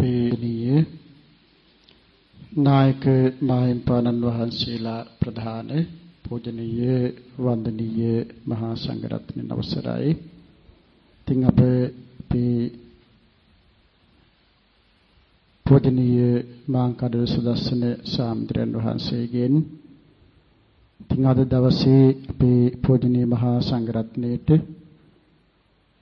අපේ නායක මාහිම්පාණන් වහන්සේලා ප්‍රධාන පූජනීය වන්දනීය මහා සංඝරත්නයන් අවසරයි. ඉතින් අප මේ පූජනීය මාංකඩල සුදස්සන සාම්ද්‍රයන් වහන්සේගෙන් ඉතින් අද දවසේ අපේ පූජනීය මහා සංඝරත්නයේට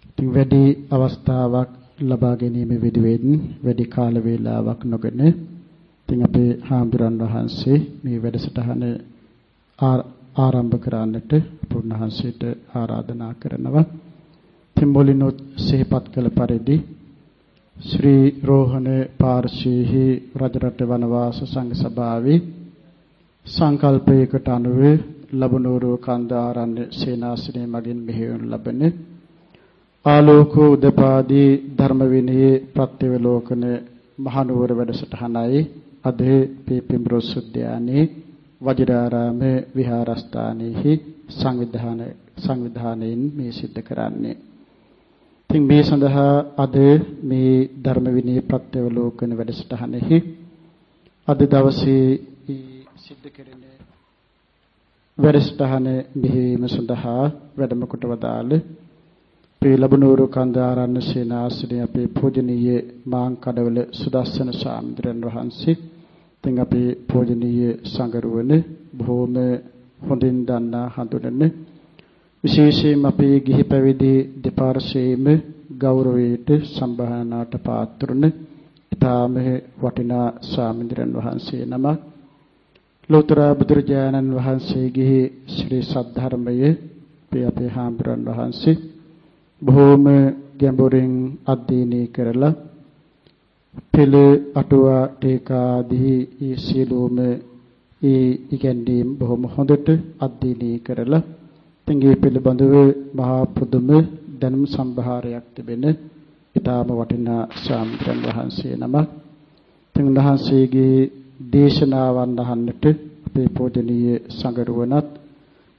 ඉතින් වැඩි අවස්ථාවක් ලබා ගැනීම වෙනුවෙන් වැඩි කාල වේලාවක් නොගෙන ඉතින් අපේ හාමුදුරන් වහන්සේ මේ වැඩසටහන ආරම්භ කරන්නට පුණහන්සේට ආරාධනා කරනවා. ඉතින් මුලිනුත් සිහිපත් කළ පරිදි ශ්‍රී රෝහණ පාර්ශීහි රජරට වනවාස සංඝ සභාවේ සංකල්පයකට අනුව ලබනෝරු කන්දාරණ්‍ය සේනාසනයේ මගින් මෙහෙයවනු ලබන ආලෝක උදපාදී ධර්ම විනයේ ප්‍රත්‍යවලෝකන මහනුවර වැඩසටහනයි අද පීපිම්රොස් උද්‍යානයේ වජිරාරාම විහාරස්ථානයේහි සංවිධාන සංවිධානයෙන් මේ සිද්ධ කරන්නේ. ඉතින් මේ සඳහා අද මේ ධර්ම විනය ප්‍රත්‍යවලෝකන වැඩසටහනෙහි අද දවසේ සිද්ධ කෙරෙන වැඩසටහන මෙහිවීම සඳහා වැඩම කොට වදාළ අපේ ලබනෝරු කන්දාරන්න සේනාසනේ අපේ පූජනීය මාං කඩවල සුදස්සන සාමිඳුරන් වහන්සේ. ඉතින් අපේ පූජනීය සංගරුවන බොහෝම හොඳින් දන්නා හඳුනන විශේෂයෙන්ම අපේ ගිහි පැවිදි දෙපාර්ශ්වයේම ගෞරවයට සම්බාහනාට පාත්‍රන ඊටාම වටිනා සාමිඳුරන් වහන්සේ නමක්. ලෝතර බුදුරජාණන් වහන්සේගේ ශ්‍රී සද්ධර්මයේ අපේ අපේ හාමුදුරන් වහන්සේ. බොහෝම ගැඹුරින් අධ්‍යයනය කරලා පෙළ අටුවා ටීකා ආදී ඒ සියලුම ඒ ඉගැන්වීම් බොහොම හොඳට අධ්‍යයනය කරලා තින්ගේ පිළිබඳව මහා පුදුම දැනුම් සම්භාරයක් තිබෙන ඊටාම වටිනා ශාම්ත්‍රන් වහන්සේ නමක්. තින් වහන්සේගේ දේශනාවන් අහන්නට අපේ පූජනීය සංගරුවනත්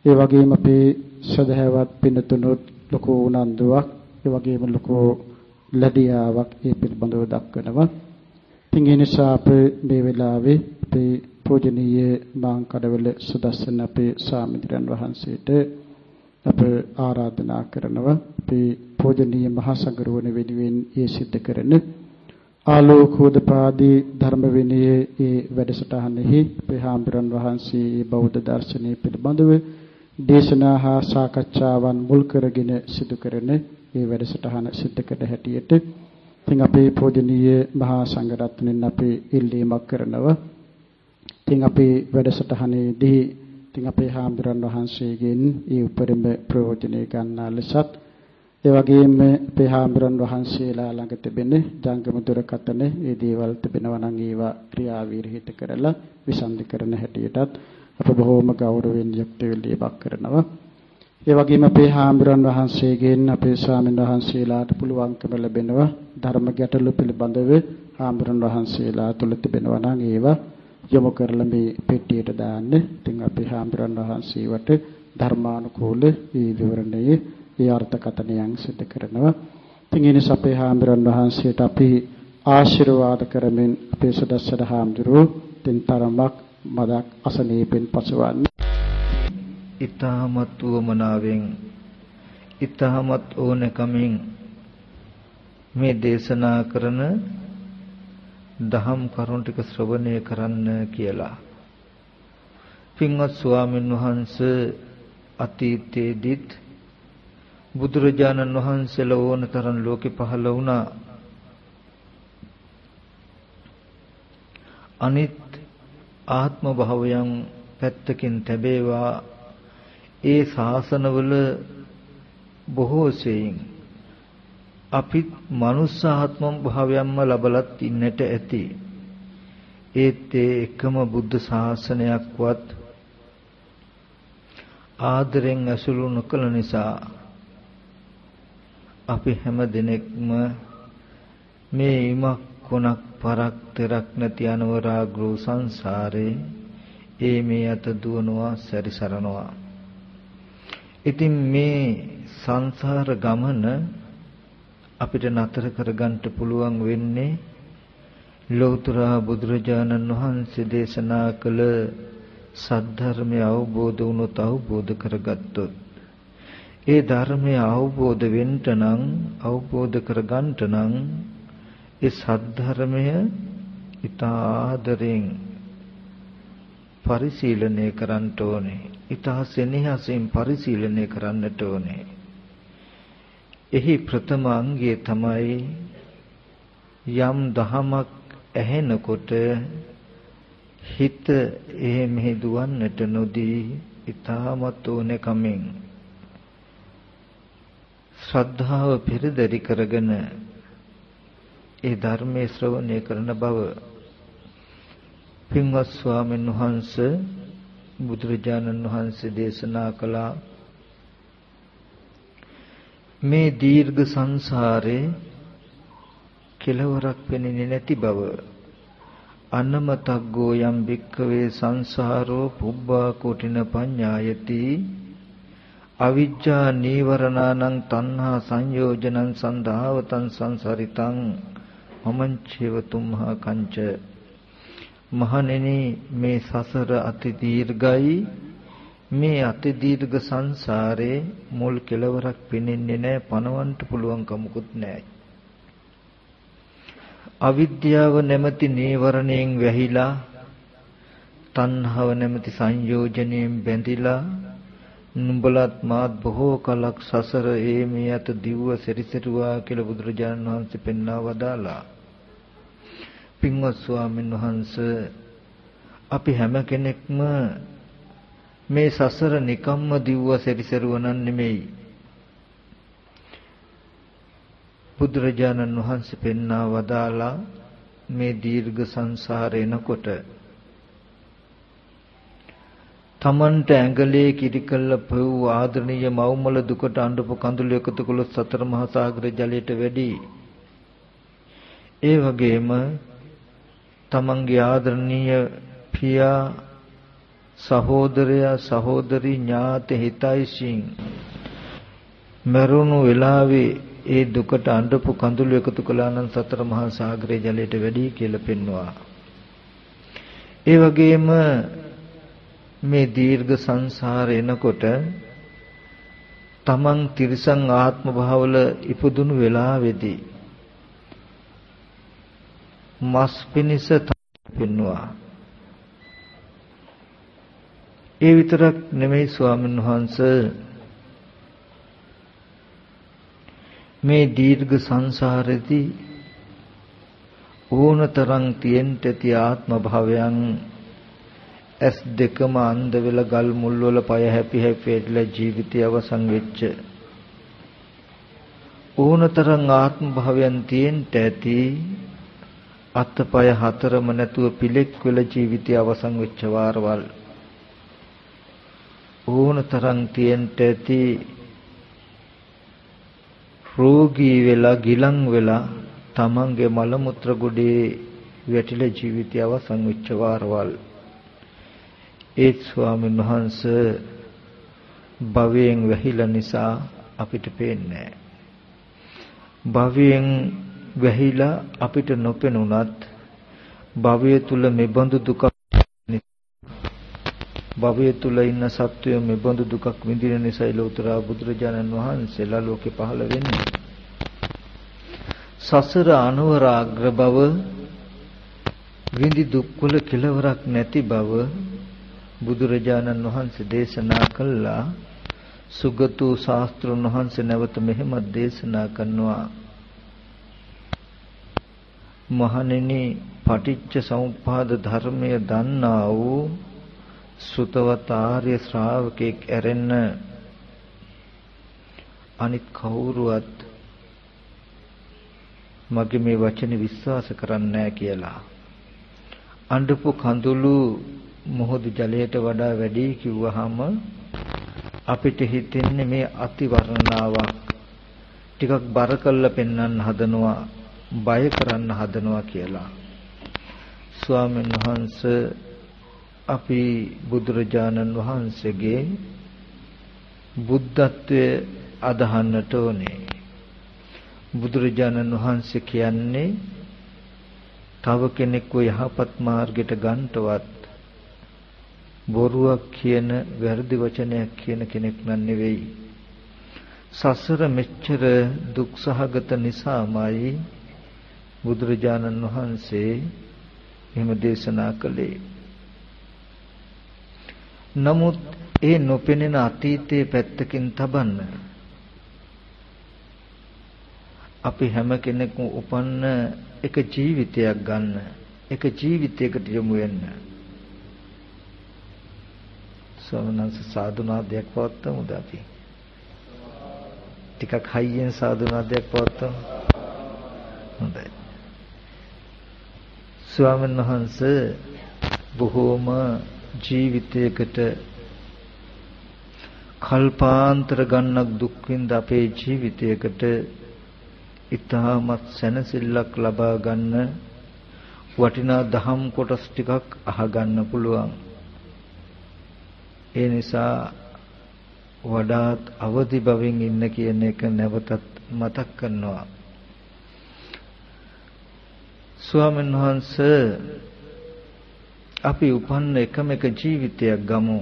ඒ වගේම අපේ සදහැවත් පිනතුනොත් ලොකු උනන්දුවක් ඒ වගේම ලොකු ලැබියාවක් ඒ පිළිබඳව දක්වනවා. ඉතින් ඒ නිසා අපේ මේ වෙලාවේ අපේ පූජනීය මාංකඩවල සුදස්සන අපේ ස්වාමීන් වහන්සේට අප ආරාධනා කරනවා. අපේ පූජනීය මහා සංඝරුවන වෙනුවෙන් ඒ සිද්ධ කරන ආලෝකෝදපාදී ධර්ම විනයේ ඒ වැඩසටහනෙහි අපේ හාමුදුරන් වහන්සේ බෞද්ධ දර්ශනය පිළිබඳව දේශනා හා සාකච්ඡාවන් මුල් කරගෙන සිදු කරන මේ වැඩසටහන සිද්ධ කර හැටියට ඉතින් අපේ පූජනීය මහා සංඝරත්නයන් අපේ ඉල්ලීමක් කරනවා. ඉතින් අපේ වැඩසටහනේදී ඉතින් අපේ හාමුදුරන් වහන්සේගෙන් ඒ උපරිම ප්‍රයෝජනෙ ගන්නා ලෙසත් ඒ වගේම අපේ හාමුදුරන් වහන්සේලා ළඟ තිබෙන ජංගම දුරකථන ඒ දේවල් තිබෙනවා නම් ඒවා ක්‍රියාවීරහිත කරලා විසන්ධි කරන හැටියටත් අප බොහෝම ගෞරවයෙන් යුක්ත වෙලීමක් කරනවා. ඒ වගේම අපේ හාමුදුරන් වහන්සේගෙන් අපේ ස්වාමීන් වහන්සේලාට පුළුවන්කම ලැබෙනවා ධර්ම ගැටලු පිළිබඳව හාමුදුරන් වහන්සේලා තුල තිබෙනවා නම් ඒවා යොමු කරලා මේ පෙට්ටියට දාන්න. ඉතින් අපේ හාමුදුරන් වහන්සේවට ධර්මානුකූල මේ විවරණයේ ඒ අර්ථකථනයන් සිදු කරනවා. ඉතින් ඒ නිසා අපේ හාමුදුරන් වහන්සේට අපි ආශිර්වාද කරමින් අපේ සදස්සර හාමුදුරුවෝ තින්තරමක් මදක් අසනීපෙන් පසුවන්නේ. ඊ타මත් වමනාවෙන් ඊ타මත් ඕනකමින් මේ දේශනා කරන දහම් කරුණ ටික ශ්‍රවණය කරන්න කියලා. පින්වත් ස්වාමීන් වහන්සේ අතීතයේදීත් බුදුරජාණන් වහන්සේලා ඕනතරම් ලෝකෙ පහළ වුණා. අනිත් ආත්ම භාවයන් පැත්තකින් තැබේවා. ඒ ශාසනවල බොහෝ සෙයින් අපිත් මනුස්ස ආත්ම භාවයන්ම ලබලත් ඉන්නට ඇති. ඒත් ඒ එකම බුද්ධ ශාසනයක්වත් ආදරෙන් ඇසුරු නොකළ නිසා අපි හැම දිනෙකම මේ ඉමක් කොනක් පරක් තෙරක් නැති අනවරාග්‍රෝ සංසාරේ ඒ මේ අත දුවනවා සැරිසරනවා. ඉතින් මේ සංසාර ගමන අපිට නතර කරගන්න පුළුවන් වෙන්නේ ලෞතර බුදුරජාණන් වහන්සේ දේශනා කළ සද්ධර්මය අවබෝධ වුණොත් අවබෝධ කරගත්තොත්. ඒ ධර්මය අවබෝධ වෙන්න නම් අවබෝධ කරගන්න නම් ඒ සද්ධර්මය ඊතා ආදරෙන් පරිශීලනය කරන්න ඕනේ. ඊතා සෙනෙහසින් පරිශීලනය කරන්නට ඕනේ. එහි ප්‍රථම අංගය තමයි යම් දහමක් ඇහෙනකොට හිත එහෙ මෙහෙ දුවන්නට නොදී ඊ타මත් ඕනේ කමෙන් ශ්‍රද්ධාව පෙරදරි කරගෙන ඒ ධර්මයේ ශ්‍රවණය කරන බව පින්වත් ස්වාමීන් වහන්සේ බුදුරජාණන් වහන්සේ දේශනා කළා. මේ දීර්ඝ සංසාරේ කෙලවරක් පෙනෙන්නේ නැති බව අනමතග්ගෝ යම් භික්ඛවේ සංසාරෝ පුබ්බා කුටින පඤ්ඤායති අවිජ්ජා නීවරණානං තණ්හා සංයෝජනං සන්දාවතං සංසරිතං මමංචේව තුම්හා කංච. මහණෙනි මේ සසර අති දීර්ඝයි. මේ අති දීර්ඝ සංසාරේ මුල් කෙලවරක් පෙනෙන්නේ නැහැ පණවන්න පුළුවන් කමකුත් නැහැ. අවිද්‍යාව නැමැති නීවරණයෙන් වැහිලා තණ්හාව නැමැති සංයෝජනයෙන් බැඳිලා නුඹලත් මාත් බොහෝ කලක් සසර ඒමේ යත දිව්ව සැරිසරුවා කියලා බුදුරජාණන් වහන්සේ පෙන්වා වදාලා. පින්වත් ස්වාමීන් වහන්සේ අපි හැම කෙනෙක්ම මේ සසර නිකම්ම දිව්ව සැරිසරුවනන් නෙමෙයි. බුදුරජාණන් වහන්සේ පෙන්වා වදාලා මේ දීර්ඝ සංසාරේ එනකොට තමන්ට ඇඟලේ කිරිකල්ල පෙව් ආදරණීය මව්මල දුකට අඬපු කඳුළු එකතු කළොත් සතර මහා සාගර ජලයට වැඩි ඒ වගේම තමන්ගේ ආදරණීය පියා සහෝදරයා සහෝදරි ඥාති හිතයිසින් මරුණු වෙලාවේ ඒ දුකට අඬපු කඳුළු එකතු කළා නම් සතර මහා සාගරයේ ජලයට වැඩි කියලා පෙන්වුවා. ඒ වගේම මේ දීර්ඝ සංසාරේ එනකොට තමන් තිරිසන් ආත්ම භාවවල ඉපදුණු වෙලාවේදී මස් පිනිස පෙන්වුවා. ඒ විතරක් නෙමෙයි ස්වාමීන් වහන්සේ මේ දීර්ඝ සංසාරෙදී ඕනතරම් තියෙන්න ඇති ආත්ම භාවයන් ඇස් දෙකම අන්ධ වෙලා ගල් මුල් වල පය හැපි හැපිලා ජීවිතය අවසන් වෙච්ච. ඕනතරම් ආත්ම භාවයන් තියෙන්න ඇති අත්පය හතරම නැතුව පිලෙක් වෙලා ජීවිතය අවසන් වෙච්ච වාරවල්. ඕනතරම් තියෙන්න ඇති රෝගී වෙලා ගිලන් වෙලා තමන්ගේ මල මුත්‍ර ගොඩේ වැටිලා ජීවිතය අවසන් වෙච්ච වාරවල්. ඒ ස්වාමීන් වහන්සේ භවයෙන් වැහිලා නිසා අපිට පේන්නේ භවයෙන් වැහිලා අපිට නොපෙනුනත් භවය තුල මෙබඳු දුක භවය තුල ඉන්න සත්වය මෙබඳු දුකක් විඳින නිසා ලෝතර බුදුරජාණන් වහන්සේලා ලෝකේ පහළ වෙන්නේ. සසර අනුවරාග්‍ර බව විඳි දුක්වල කෙලවරක් නැති බව බුදුරජාණන් වහන්සේ දේශනා කළා. සුගතු ශාස්ත්‍රුන් වහන්සේ නැවත මෙහෙම දේශනා කරනවා. මහණෙනි පටිච්ච සමුප්පාද ධර්මය දන්නා වූ සුතවත ආර්ය ශ්‍රාවකෙක් ඇරෙන්න අනිත් කවුරුවත් මගේ මේ වචනේ විශ්වාස කරන්නේ නැහැ කියලා. අඬපු කඳුළු මොහොත ජලයට වඩා වැඩි කිව්වහම අපිට හිතෙන්නේ මේ අති වර්ණනාවක් ටිකක් බර කළා පෙන්වන්න හදනවා බය කරන්න හදනවා කියලා. ස්වාමීන් වහන්සේ අපි බුදුරජාණන් වහන්සේගේ බුද්ධත්වයේ අදහන්නට ඕනේ. බුදුරජාණන් වහන්සේ කියන්නේ තව කෙනෙක්ව යහපත් මාර්ගයට ගන්නටවත් බොරුවක් කියන වැරදි වචනයක් කියන කෙනෙක් නන් නෙවෙයි. සසර මෙච්චර දුක්සහගත නිසාමයි බුදුරජාණන් වහන්සේ එහෙම දේශනා කළේ. නමුත් ඒ නොපෙනෙන අතීතයේ පැත්තකින් තබන්න අපි හැම කෙනෙකු උපන්න එක ජීවිතයක් ගන්න එක ජීවිතයකට යොමු වෙන්න ස්වාමීන් සාදුනාදයක් පවත්වමුද අපි? ටිකක් හයියෙන් සාදුනාදයක් පවත්වමු. හොඳයි. ස්වාමීන් වහන්සේ බොහෝම ජීවිතයකට කල්පාන්තර ගන්නක් දුක් විඳ අපේ ජීවිතයකට ඊටමත් සැනසෙල්ලක් ලබා ගන්න වටිනා දහම් කොටස් ටිකක් අහගන්න පුළුවන්. ඒ නිසා වඩාත් අවදි බවින් ඉන්න කියන එක නැවතත් මතක් කරනවා. ස්වාමීන් වහන්සේ අපි උපන්න එකම එක ජීවිතයක් ගමු.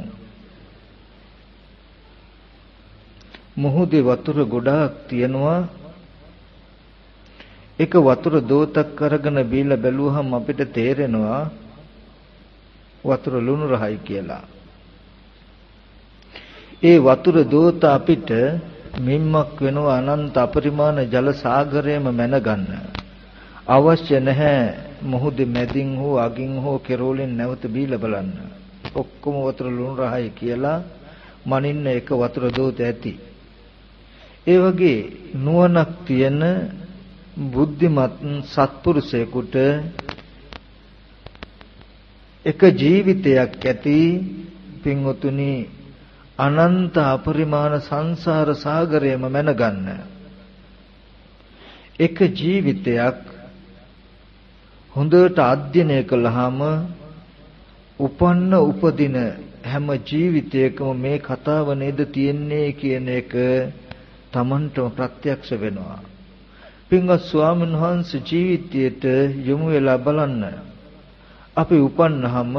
මුහුදේ වතුර ගොඩාක් තියෙනවා. එක වතුර දෝතක් අරගෙන බීලා බැලුවහම අපිට තේරෙනවා වතුර ලුණු රහයි කියලා. ඒ වතුර දෝත අපිට මිම්මක් වෙනවා අනන්ත අපරිමාණ ජල සාගරයම මැනගන්න. අවශ්‍ය නැහැ මුහුදේ මැදින් හෝ අගින් හෝ කෙරෝලෙන් නැවත බීලා බලන්න. ඔක්කොම වතුර ලුණු රහයි කියලා මනින්න එක වතුර දෝත ඇති. ඒ වගේ නුවණක් තියෙන බුද්ධිමත් සත්පුරුෂයෙකුට එක ජීවිතයක් ඇති පින්වතුනි අනන්ත අපරිමාණ සංසාර සාගරයම මැනගන්න එක ජීවිතයක් හොඳට අධ්‍යයනය කළාම උපන්න උපදින හැම ජීවිතයකම මේ කතාව නේද තියෙන්නේ කියන එක Tamanටම ප්‍රත්‍යක්ෂ වෙනවා පින්වත් ස්වාමීන් වහන්සේ ජීවිතයට යොමු වෙලා බලන්න. අපි උපන්නාම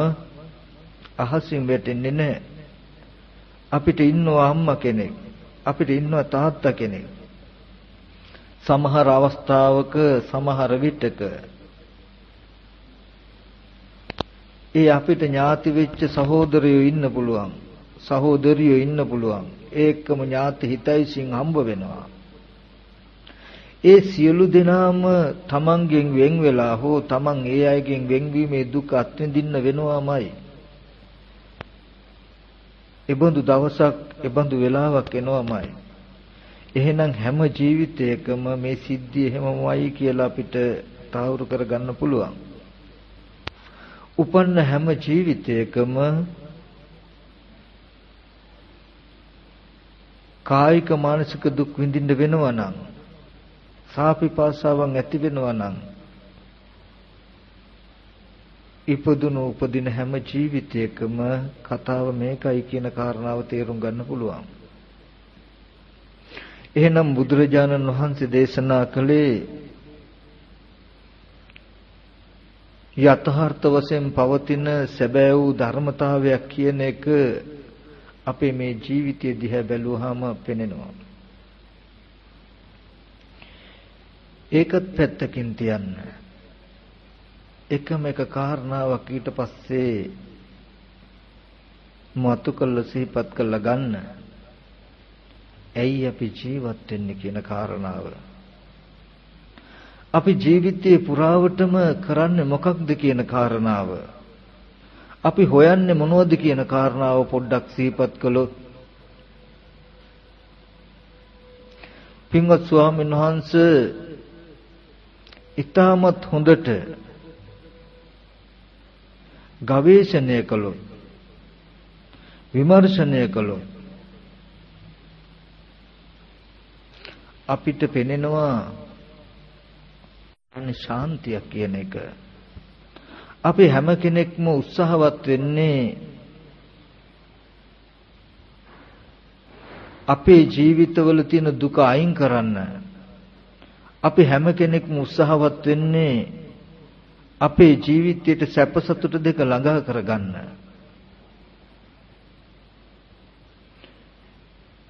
අහසින් වැටෙන්නේ නැහැ. අපිට ඉන්නවා අම්මා කෙනෙක්. අපිට ඉන්නවා තාත්තා කෙනෙක්. සමහර අවස්ථාවක සමහර විටක ඒ අපිට ඥාති වෙච්ච සහෝදරයෝ ඉන්න පුළුවන්. සහෝදරියෝ ඉන්න පුළුවන්. ඒකම ඥාති හිතයිසින් හම්බ වෙනවා. ඒ සියලු දෙනාම තමන්ගෙන් වෙන් වෙලා හෝ තමන් ඒ අයගෙන් වෙන්වීමේ දුක අත්විඳින්න වෙනවාමයි. එබඳු දවසක් එබඳු වෙලාවක් එනවාමයි. එහෙනම් හැම ජීවිතයකම මේ සිද්ධිය එහෙමමයි කියලා අපිට තාවුරු කරගන්න පුළුවන්. උපන්න හැම ජීවිතයකම කායික මානසික දුක් විඳින්න වෙනවා නම් සාපිපාසාවන් ඇති වෙනවා නම් ඉපදුණු උපදින හැම ජීවිතයකම කතාව මේකයි කියන කාරණාව තේරුම් ගන්න පුළුවන්. එහෙනම් බුදුරජාණන් වහන්සේ දේශනා කළේ යථාර්ථ වශයෙන් පවතින සැබෑ වූ ධර්මතාවයක් කියන එක අපේ මේ ජීවිතය දිහා බැලුවාම පෙනෙනවා. ඒකත් පැත්තකින් තියන්න. එකම එක කාරණාවක් ඊට පස්සේ මතු කළ සිහිපත් කළ ගන්න. ඇයි අපි ජීවත් වෙන්නේ කියන කාරණාව. අපි ජීවිතේ පුරාවටම කරන්නේ මොකක්ද කියන කාරණාව. අපි හොයන්නේ මොනවද කියන කාරණාව පොඩ්ඩක් සිහිපත් කළොත් පින්වත් ස්වාමීන් වහන්සේ ඊටමත් හොඳට ගවේෂණය කළොත් විමර්ශනය කළොත් අපිට පෙනෙනවා අනේ ශාන්තිය කියන එක. අපි හැම කෙනෙක්ම උත්සාහවත් වෙන්නේ අපේ ජීවිතවල තියෙන දුක අයින් කරන්න. අපි හැම කෙනෙක්ම උත්සාහවත් වෙන්නේ අපේ ජීවිතයේ සැප සතුට දෙක ළඟා කරගන්න.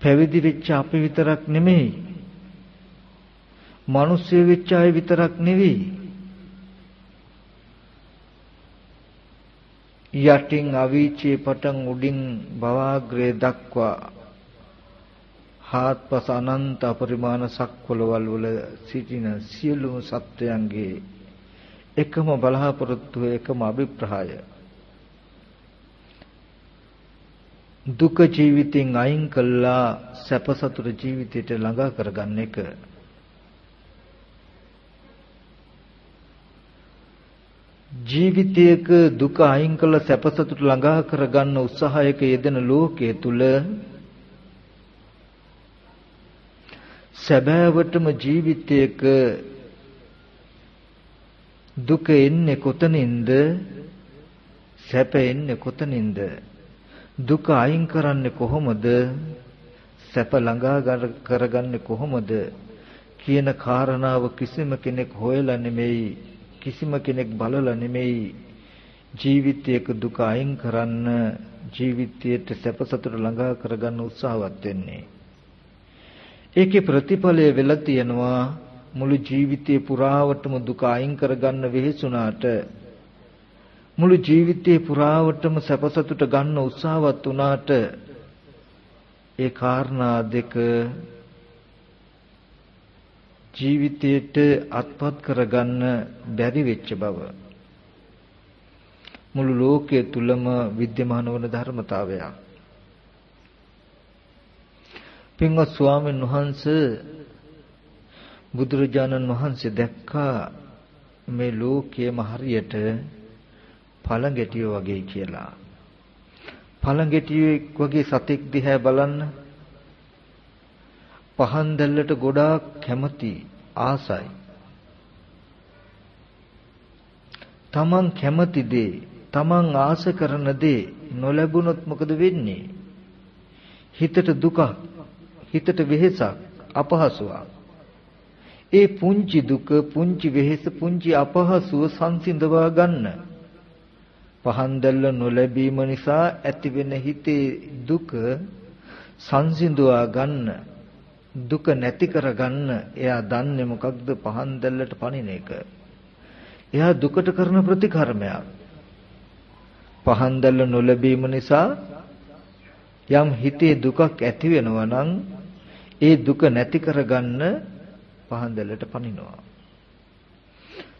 පැවිදි වෙච්ච අපි විතරක් නෙමෙයි. මිනිස්සු වෙච්ච අය විතරක් නෙවෙයි. යටින් අවීචේ පටන් උඩින් භවාග්‍රේ දක්වා හාත්පස අනන්ත අපරිමාණ සක්වලවල් වල සිටින සියලුම සත්වයන්ගේ එකම බලාපොරොත්තුව එකම අභිප්‍රාය. දුක ජීවිතෙන් අයින් කළා සැප සතුට ජීවිතයට ළඟා කරගන්න එක. ජීවිතයක දුක අයින් කළ සැප සතුට ළඟා කරගන්න උත්සාහයක යෙදෙන ලෝකයේ තුල සැබෑවටම ජීවිතයක දුක එන්නේ කොතනින්ද? සැප එන්නේ කොතනින්ද? දුක අයින් කරන්නේ කොහොමද? සැප ළඟා කරගන්නේ කොහොමද? කියන කාරණාව කිසිම කෙනෙක් හොයලා නෙමෙයි කිසිම කෙනෙක් බලලා නෙමෙයි. ජීවිතයක දුක අයින් කරන්න ජීවිතයට සැප සතුට ළඟා කරගන්න උත්සාහවත් වෙන්නේ. ඒකේ ප්‍රතිඵලය වෙලා තියෙනවා මුළු ජීවිතේ පුරාවටම දුක අයින් කරගන්න වෙහෙසුණාට මුළු ජීවිතේ පුරාවටම සැපසතුට ගන්න උත්සාහවත් වුණාට ඒ කාරණා දෙක ජීවිතයට අත්පත් කරගන්න බැරි වෙච්ච බව මුළු ලෝකයේ තුලම विद्यमान වන ධර්මතාවයක් පින්වත් ස්වාමීන් වහන්සේ බුදුරජාණන් වහන්සේ දැක්කා මේ ලෝකයේම හරියට පළඟැටිය වගේ කියලා. පළඟැටියෙක් වගේ සතෙක් දිහා බලන්න පහන් දැල්ලට ගොඩාක් කැමති ආසයි. තමන් කැමති දේ තමන් ආස කරන දේ නොලැබුණොත් මොකද වෙන්නේ? හිතට දුකක් හිතට වෙහෙසක් අපහසුවක් ඒ පුංචි දුක පුංචි වෙහෙස පුංචි අපහසුව සංසිඳවා ගන්න. පහන් දැල්ල නොලැබීම නිසා ඇතිවෙන හිතේ දුක සංසිඳවා ගන්න. දුක නැති කරගන්න එයා දන්නේ මොකක්ද පහන් දැල්ලට පණින එක? එයා දුකට කරන ප්‍රතිකර්මයක්. පහන් දැල්ල නොලැබීම නිසා යම් හිතේ දුකක් ඇති වෙනවා නම් ඒ දුක නැති කරගන්න පහන්දලට පනිනවා.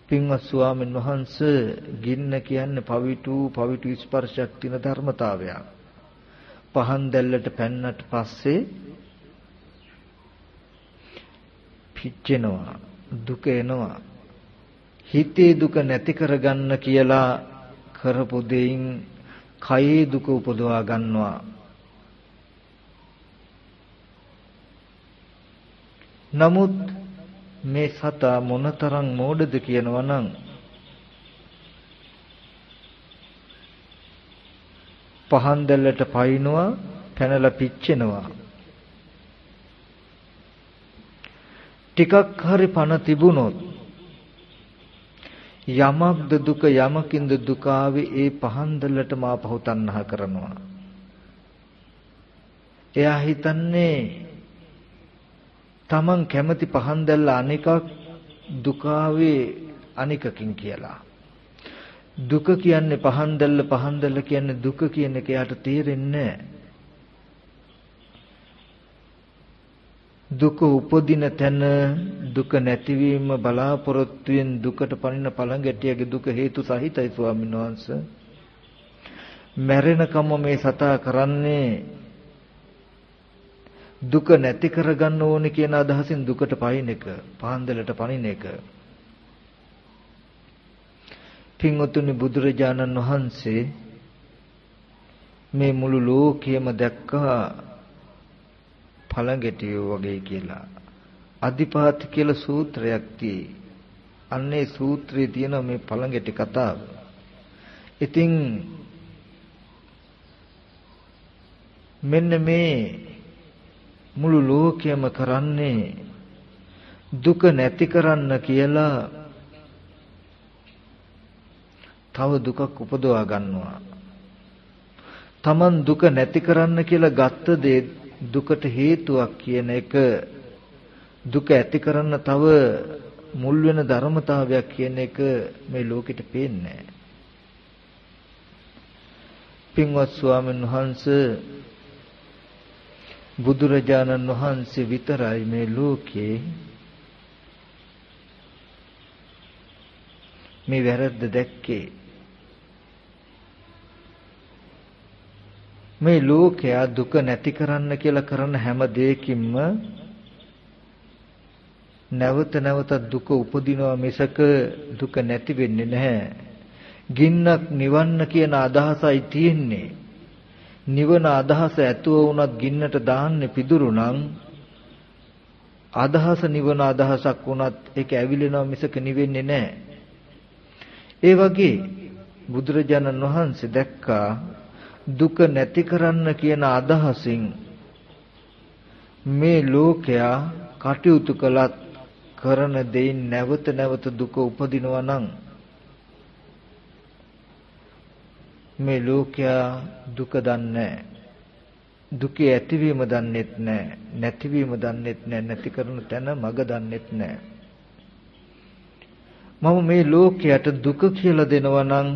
පින්වත් ස්වාමීන් වහන්සේ ගින්න කියන්නේ පවිතු පවිතු ස්පර්ශයක් තියෙන ධර්මතාවයක්. පහන් දැල්ලට පැන්නට පස්සේ පිච්චෙනවා දුක එනවා හිතේ දුක නැති කරගන්න කියලා කරපු දෙයින් කයේ දුක උපදවා ගන්නවා නමුත් මේ සතා මොනතරම් මෝඩද කියනවා නම්? පහන් දැල්ලට පයින්නවා පැනලා පිච්චෙනවා. ටිකක් හරි පණ තිබුණොත් යමක්ද දුක යමකින්ද දුක ආවේ ඒ පහන් දැල්ලටම ආපහු තණ්හා කරනවා. එයා හිතන්නේ Taman කැමති පහන් දැල්ල අනිකක් දුකාවේ අනිකකින් කියලා. දුක කියන්නේ පහන් දැල්ල පහන් දැල්ල කියන්නේ දුක කියන එක යාට තේරෙන්නේ දුක උපදින තැන දුක නැතිවීම බලාපොරොත්තුෙන් දුකට පනින පළඟැටියගේ දුක හේතු සහිතයි ස්වාමීන් වහන්සේ මැරෙනකම මේ සතා කරන්නේ දුක නැති කරගන්න ඕනේ කියන අදහසින් දුකට පයින් එක, පහන්දලට පනින එක. පින්වතුනි බුදුරජාණන් වහන්සේ මේ මුළු ලෝකයම දැක්කා පළඟැටියෝ වගේ කියලා. අදිපාති කියලා සූත්‍රයක් තියෙයි. අන්නේ සූත්‍රයේ තියෙන මේ පළඟැටි කතාව. ඉතින් මෙන්න මේ මුළු ලෝකයම කරන්නේ දුක නැති කරන්න කියලා තව දුකක් උපදවා ගන්නවා. Taman දුක නැති කරන්න කියලා ගත්ත දේ දුකට හේතුවක් කියන එක දුක ඇති කරන්න තව මුල් වෙන ධර්මතාවයක් කියන එක මේ ලෝකෙට පේන්නේ පින්වත් ස්වාමීන් වහන්සේ බුදුරජාණන් වහන්සේ විතරයි මේ ලෝකේ මේ වැරද්ද දැක්කේ මේ ලෝකයා දුක නැති කරන්න කියලා කරන හැම දෙයකින්ම නැවත නැවත දුක උපදිනවා මිසක දුක නැති වෙන්නේ නැහැ. ගින්නක් නිවන්න කියන අදහසයි තියෙන්නේ. නිවන අදහස ඇතුව වුණත් ගින්නට දාන්නේ පිදුරු නම් අදහස නිවන අදහසක් වුණත් ඒක ඇවිලෙනවා මිසක නිවෙන්නේ නැහැ. ඒ වගේ බුදුරජාණන් වහන්සේ දැක්කා දුක නැති කරන්න කියන අදහසින් මේ ලෝකයා කටයුතු කළත් කරන දෙයින් නැවත නැවත දුක උපදිනවා නම් මේ ලෝකයා දුක දන්නේ දුකේ ඇතිවීම දන්නෙත් නැහැ. නැතිවීම දන්නෙත් නැහැ. නැති කරන තැන මග දන්නෙත් නැහැ. මම මේ ලෝකයට දුක කියලා දෙනවා නම්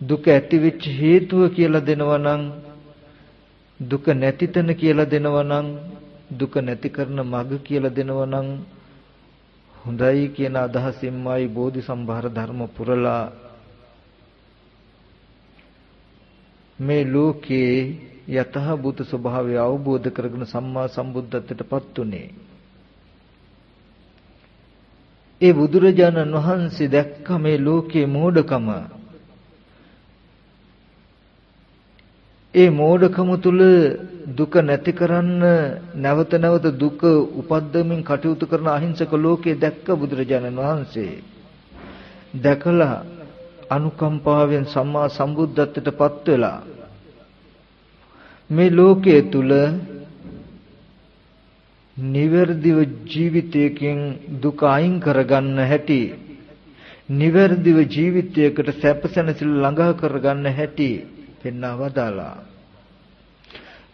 දුක ඇති වෙච්ච හේතුව කියලා දෙනවා නම් දුක නැති තැන කියලා දෙනවා නම් දුක නැති කරන මඟ කියලා දෙනවා නම් හොඳයි කියන අදහසින්මයි බෝධි සම්භාර ධර්ම පුරලා මේ ලෝකේ යතහ භූත ස්වභාවය අවබෝධ කරගෙන සම්මා සම්බුද්ධත්වයටපත් උනේ. ඒ බුදුරජාණන් වහන්සේ දැක්ක මේ ලෝකේ මෝඩකම. ඒ මෝඩකම තුල දුක නැති කරන්න නැවත නැවත දුක උපද්දමින් කටයුතු කරන අහිංසක ලෝකයේ දැක්ක බුදුරජාණන් වහන්සේ. දැකලා අනුකම්පාවෙන් සම්මා සම්බුද්ධත්වයට පත් වෙලා මේ ලෝකයේ තුල නිවැරදිව ජීවිතයකින් දුක අයින් කරගන්න හැටි නිවැරදිව ජීවිතයකට සැපසැනසෙල ළඟා කරගන්න හැටි පෙන්වා වදාලා.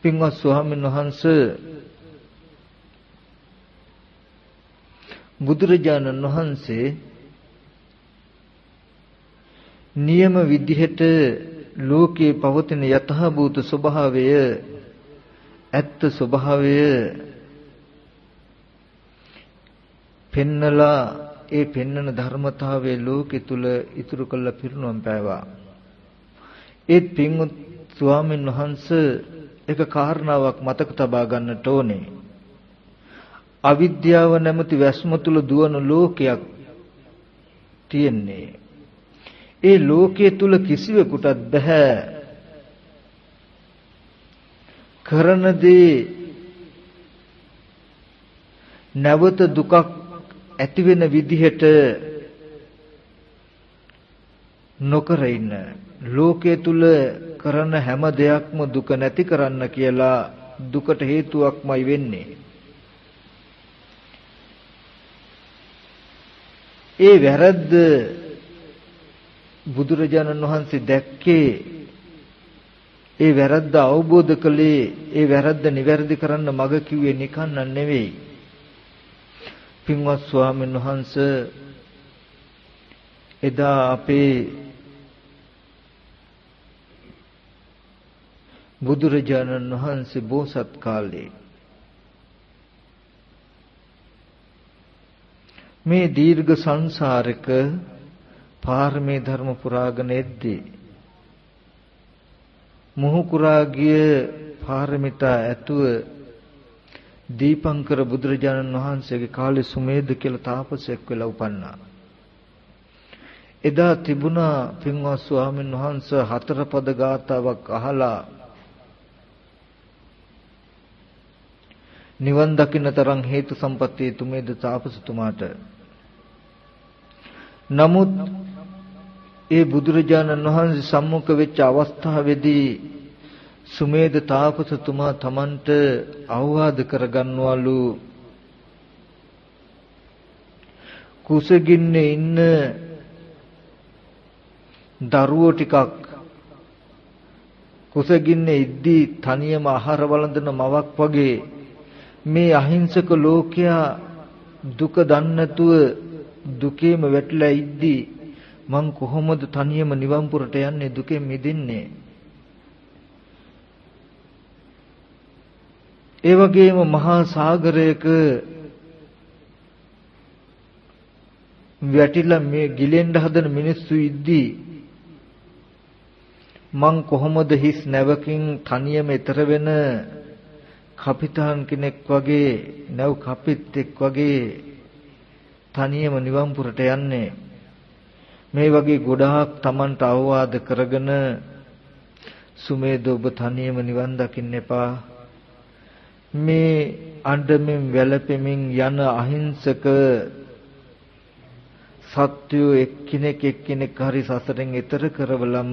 පින්වත් ස්වාමීන් වහන්සේ බුදුරජාණන් වහන්සේ නියම විදිහට ලෝකේ පවතින යථාභූත ස්වභාවය ඇත්ත ස්වභාවය පෙන්නලා ඒ පෙන්නන ධර්මතාවයේ ලෝකෙ තුල ඉතුරු කළ පිරුණම් පෑවා ඒත් පින්වත් ස්වාමීන් වහන්සේ එක කාරණාවක් මතක තබා ගන්නට ඕනේ. අවිද්‍යාව නැමැති වැස්ම තුල දුවන ලෝකයක් තියෙන්නේ. ඒ ලෝකයේ තුල කිසිවෙකුටත් බෑ කරන දේ නැවත දුකක් ඇති වෙන විදිහට නොකර ඉන්න ලෝකයේ තුල කරන හැම දෙයක්ම දුක නැති කරන්න කියලා දුකට හේතුවක්මයි වෙන්නේ. ඒ වැරද්ද බුදුරජාණන් වහන්සේ දැක්කේ ඒ වැරද්ද අවබෝධ කළේ ඒ වැරද්ද නිවැරදි කරන්න මඟ කිව්වේ නිකන් නෙවෙයි. පින්වත් ස්වාමීන් වහන්සේ එදා අපේ බුදුරජාණන් වහන්සේ බෝසත් කාලේ මේ දීර්ඝ සංසාරක පාරමී ධර්ම පුරාගෙන එද්දී මොහුකුරා ගිය පාරමිතා ඇතුව දීපංකර බුදුරජාණන් වහන්සේගේ කාලේ සුමේද කියලා තාපසයෙක් වෙලා උපන්නා. එදා තිබුණා පින්වත් ස්වාමීන් වහන්සේ හතර පද ගාතාවක් අහලා නිවන් දකින්න තරම් හේතු සම්පත්තිය තුමේද තාපසතුමාට නමුත් ඒ බුදුරජාණන් වහන්සේ සම්මුඛ වෙච්ච අවස්ථාවේදී සුමේද තාපසතුමා Tamanට අවවාද කරගන්නවලු. කුසගින්නේ ඉන්න දරුවෝ ටිකක් කුසගින්නේ ඉද්දී තනියම ආහාර වළඳන මවක් වගේ මේ අහිංසක ලෝකයා දුක දන්නතුව දුකේම වැටලා ඉද්දී මං කොහොමද තනියම නිවන් පුරට යන්නේ දුකෙන් මිදෙන්නේ? ඒ වගේම මහා සාගරයක වැටිලා මේ ගිලෙන්න හදන මිනිස්සු ඉද්දී මං කොහොමද හිස් නැවකින් තනියම ඈතර වෙන කපිතාන් කෙනෙක් වගේ නැව් කපිත්තෙක් වගේ තනියම නිවන් පුරට යන්නේ? මේ වගේ ගොඩාක් Tamanට අවවාද කරගෙන සුමේද ඔබ තනියම නිවන් දකින්න එපා මේ අඬමින් වැළපෙමින් යන අහිංසක සත්වෝ එක්කෙනෙක් එක්කෙනෙක් හරි සසරෙන් එතර කරවලම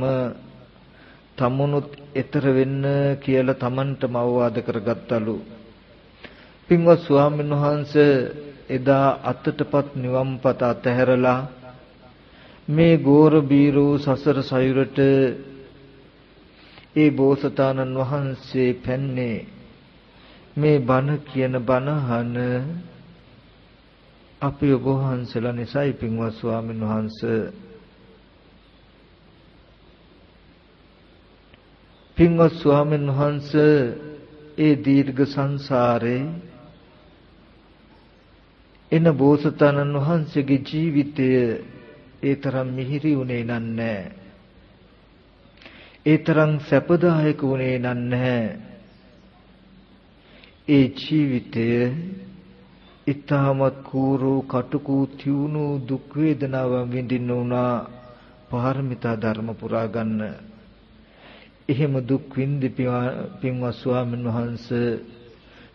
තමුණුත් එතර වෙන්න කියලා Tamanටම අවවාද කරගත්තලු. පින්වත් ස්වාමීන් වහන්සේ එදා අතටපත් නිවම්පත අතහැරලා මේ ගෝර බීරෝ සසර සයුරට ඒ බෝසතාණන් වහන්සේ පැන්නේ මේ බණ කියන බණහන අපි ඔබ වහන්සේලා නිසායි පින්වත් ස්වාමීන් වහන්සේ. පින්වත් ස්වාමීන් වහන්සේ ඒ දීර්ඝ සංසාරේ එන බෝසතාණන් වහන්සේගේ ජීවිතය ඒ තරම් මිහිරි වුණේ නෑ. ඒ තරම් සැපදායක වුණේ නෑ. ඒ ජීවිතය ඊ타මත් කූරු කටුකු තියුණු දුක් වේදනාව විඳින්න උනා පාරමිතා ධර්ම පුරා ගන්න. එහෙම දුක් විඳි පින්වත් ස්වාමීන් වහන්සේ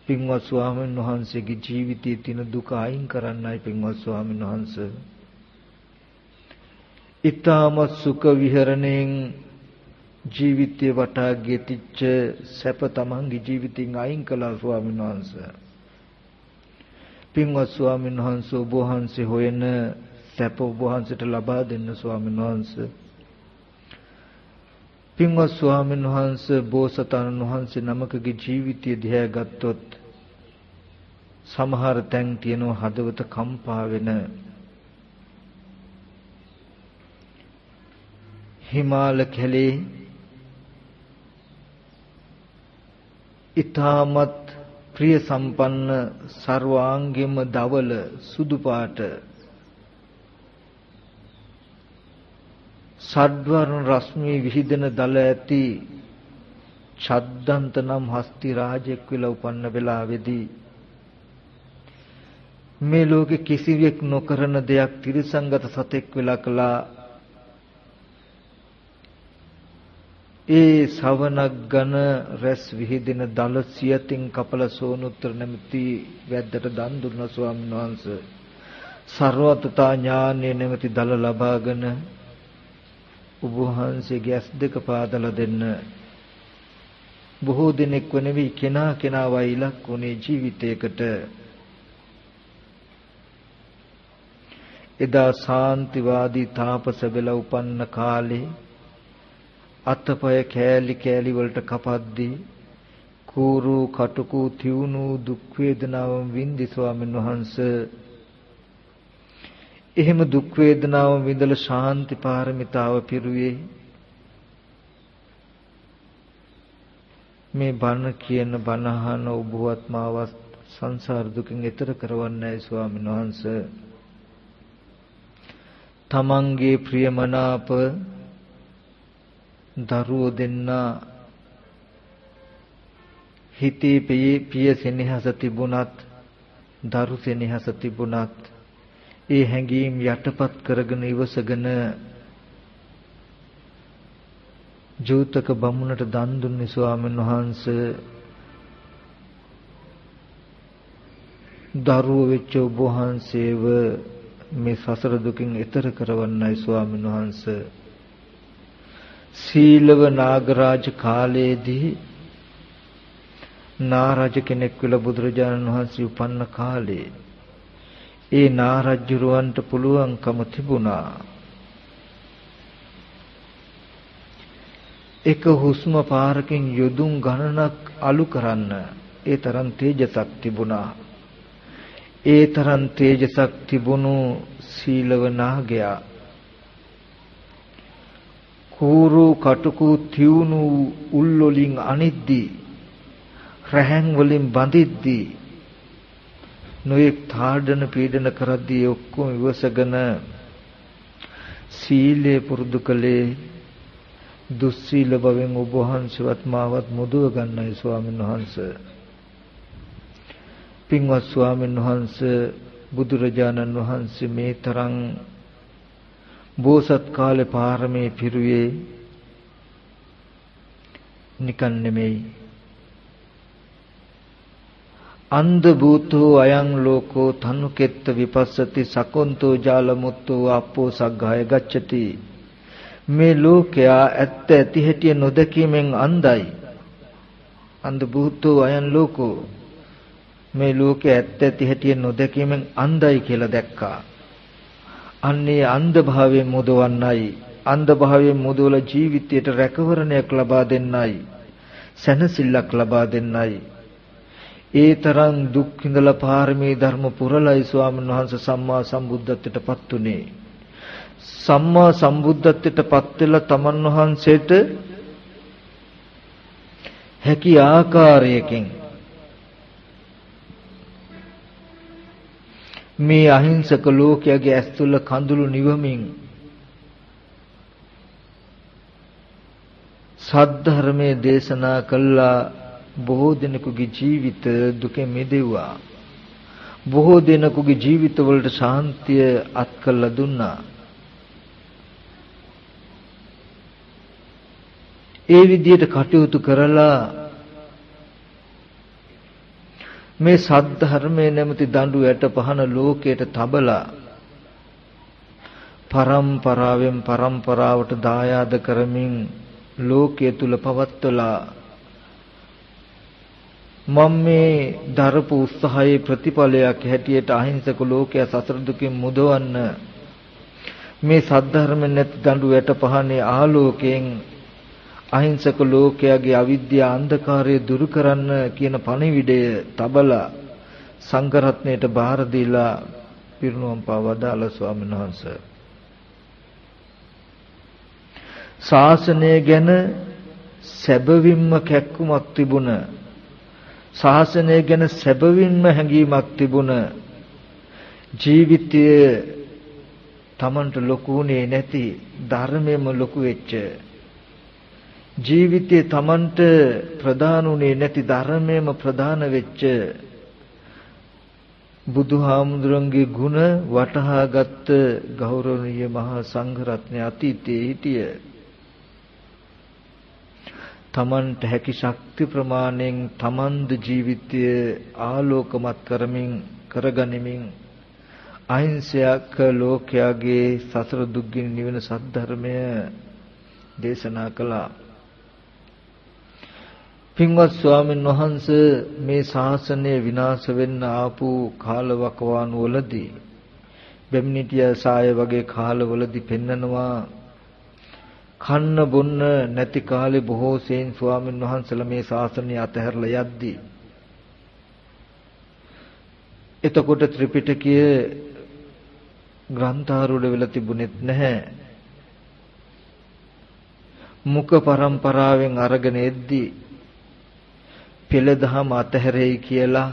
පින්වත් ස්වාමීන් වහන්සේගේ ජීවිතයේ තියෙන දුක අයින් කරන්නයි පින්වත් ස්වාමීන් වහන්සේ ඊ타ම සුඛ විහරණයෙන් ජීවිතේ වටා ගෙතිච්ච සැප තමන්ගේ ජීවිතින් අයින් කළා ස්වාමීන් වහන්සේ. පින්වත් ස්වාමීන් වහන්සේ ඔබ වහන්සේ හොයන සැප ඔබ වහන්සේට ලබා දෙන්න ස්වාමීන් වහන්සේ. පින්වත් ස්වාමීන් වහන්සේ බෝසතාණන් වහන්සේ නමකගේ ජීවිතය දිහා ගත්තොත් සමහර තැන් තියෙනවා හදවත කම්පා වෙන හිමාල කැලේ ඊ타මත් ප්‍රිය සම්පන්න ਸਰවාංගෙම දවල සුදු පාට සද්වර්ණ රශ්මි විහිදෙන දල ඇති ඡද්දන්ත නම් හස්ති රාජෙක් වෙලා උපන්න වෙලාවේදී මේ ලෝකේ කිසිවෙක් නොකරන දෙයක් තිරසංගත සතෙක් වෙලා කළා. ඒ ශවනක් ඝන රැස් විහිදෙන දල සියතින් කපල සෝනුත්තර නැමැති වැද්දට දන් දුන්න ස්වාමීන් වහන්සේ ਸਰවතතා ඥානෙ නැමැති දල ලබාගෙන ඔබ වහන්සේගේ ඇස් දෙක පාදලා දෙන්න. බොහෝ දිනෙක නෙවෙයි කෙනා කෙනා වයිලක් උනේ ජීවිතයකට. එදා සාන්තිවාදී තාපස වෙලා උපන්න කාලේ අතපය කෑලි කෑලි වලට කපද්දී කූරු කටුකු තියුණු දුක් වේදනාවන් වින්දි ස්වාමීන් වහන්සේ. එහෙම දුක් වේදනාව විඳලා ශාන්ති පාරමිතාව පිරුවේ මේ බණ කියන බණ අහන ඔබවත් මාවත් සංසාර දුකින් එතර කරවන්නයි ස්වාමීන් වහන්සේ. තමන්ගේ ප්‍රියමනාප දරුවෝ දෙන්නා. හිතේ පිය සෙනෙහස තිබුණත් දරු සෙනෙහස තිබුණත් ඒ හැඟීම් යටපත් කරගෙන ඉවසගෙන ජූතක බමුණට දන් දුන්නේ ස්වාමීන් වහන්සේ. දරුව වෙච්ච ඔබ වහන්සේව මේ සසර දුකින් එතර කරවන්නයි ස්වාමීන් වහන්සේ. සීලව නාගරාජ කාලයේදී නාරජ කෙනෙක් විල බුදුරජාණන් වහන්සේ උපන්න කාලේ ඒ නාරජ්ජුරුවන්ට පුළුවන්කම තිබුණා එක හුස්ම පාරකින් යොදුන් ගණනක් අලු කරන්න ඒ තරම් තේජසක් තිබුණා. ඒ තරම් තේජසක් තිබුණු සීලව නාගයා කූරු කටුකු තියුණු උල්වලින් අනිද්දී රැහන් වලින් බඳිද්දී නොයෙක් තාඩන පීඩන කරද්දී ඔක්කොම ඉවසගෙන සීලේ පුරුදු කළේ දුස්සීල බවෙන් ඔබ වහන්සේවත් මාවත් මුදව ගන්නයි ස්වාමීන් වහන්සේ. පින්වත් ස්වාමීන් වහන්සේ බුදුරජාණන් වහන්සේ මේ තරම් බෝසත් කාලේ පාරමී පිරුවේ නිකන් නෙමෙයි. අන්ධ භූතෝ අයං ලෝකෝ තනුකෙත්ත විපස්සති සකොන්තෝ ජාලමුත්තෝ අප්පෝ සග්ගාය ගච්ඡති. මේ ලෝකයා ඇත්ත ඇති හැටිය නොදකීමෙන් අන්ධයි. අන්ධ භූතෝ අයං ලෝකෝ මේ ලෝකයේ ඇත්ත ඇති හැටිය නොදකීමෙන් අන්ධයි කියලා දැක්කා. අන්නේ අන්ධ භාවයෙන් මුදවන්නයි. අන්ධ භාවයෙන් මුදවල ජීවිතයට රැකවරණයක් ලබා දෙන්නයි. සැනසෙල්ලක් ලබා දෙන්නයි. ඒ තරම් දුක් විඳලා පාරමී ධර්ම පුරලයි ස්වාමීන් වහන්සේ සම්මා සම්බුද්ධත්වයට පත් උනේ. සම්මා සම්බුද්ධත්වයට පත් වෙලා තමන් වහන්සේට හැකි ආකාරයකින් මේ අහිංසක ලෝකයේ ඇස් තුල කඳුළු නිවමින් සද්ධර්මයේ දේශනා කළා බොහෝ දෙනෙකුගේ ජීවිත දුකෙන් මිදෙව්වා. බොහෝ දෙනෙකුගේ ජීවිතවලට ශාන්තිය අත් කළා දුන්නා. ඒ විදිහට කටයුතු කරලා මේ සද්ධර්මයේ නැමැති දඬු යට පහන ලෝකයට තබලා පරම්පරාවෙන් පරම්පරාවට දායාද කරමින් ලෝකයේ තුල පවත්වලා මම මේ දරපු උත්සාහයේ ප්‍රතිඵලයක් හැටියට අහිංසක ලෝකයා සතර දුකින් මුදවන්න මේ සද්ධර්ම නැති දඬු යට පහනේ ආලෝකයෙන් අහිංසක ලෝකයාගේ අවිද්‍යා අන්ධකාරය දුරු කරන්න කියන පණිවිඩය තබලා සංඝරත්නයට බාර දීලා පිරිනුවම් පාවදාල ස්වාමීන් වහන්සේ. ශාසනය ගැන සැබවින්ම කැක්කුමක් තිබුණ ශාසනය ගැන සැබවින්ම හැඟීමක් තිබුණ ජීවිතයේ Tamanට ලොකුුනේ නැති ධර්මයේම ලොකු වෙච්ච ජීවිතේ Tamanට ප්‍රධාන උනේ නැති ධර්මයේම ප්‍රධාන වෙච්ච බුදුහාමුදුරන්ගේ ගුණ වටහාගත් ගෞරවනීය මහා සංඝරත්නය අතීතයේ හිටිය. තමන්ට හැකි ශක්ති ප්‍රමාණයෙන් තමන්ද ජීවිතය ආලෝකමත් කරමින් කරගනිමින් අහිංසයක ලෝකයාගේ සසර දුක්ගින් නිවන සද්ධර්මය දේශනා කළා. පින්වත් ස්වාමීන් වහන්සේ මේ ශාසනය විනාශ වෙන්න ආපු කාලවකවානු වලදී බෙම්නිටිය සාය වගේ කාලවලදී පෙන්නනවා කන්න බොන්න නැති කාලේ බොහෝ සෙයින් ස්වාමීන් වහන්සේලා මේ ශාසනය අතහැරලා යද්දී එතකොට ත්‍රිපිටකය ග්‍රන්ථාරූඪ වෙලා තිබුණෙත් නැහැ. මුඛ પરම්පරාවෙන් අරගෙන එද්දී පෙළ දහම අතහැරෙයි කියලා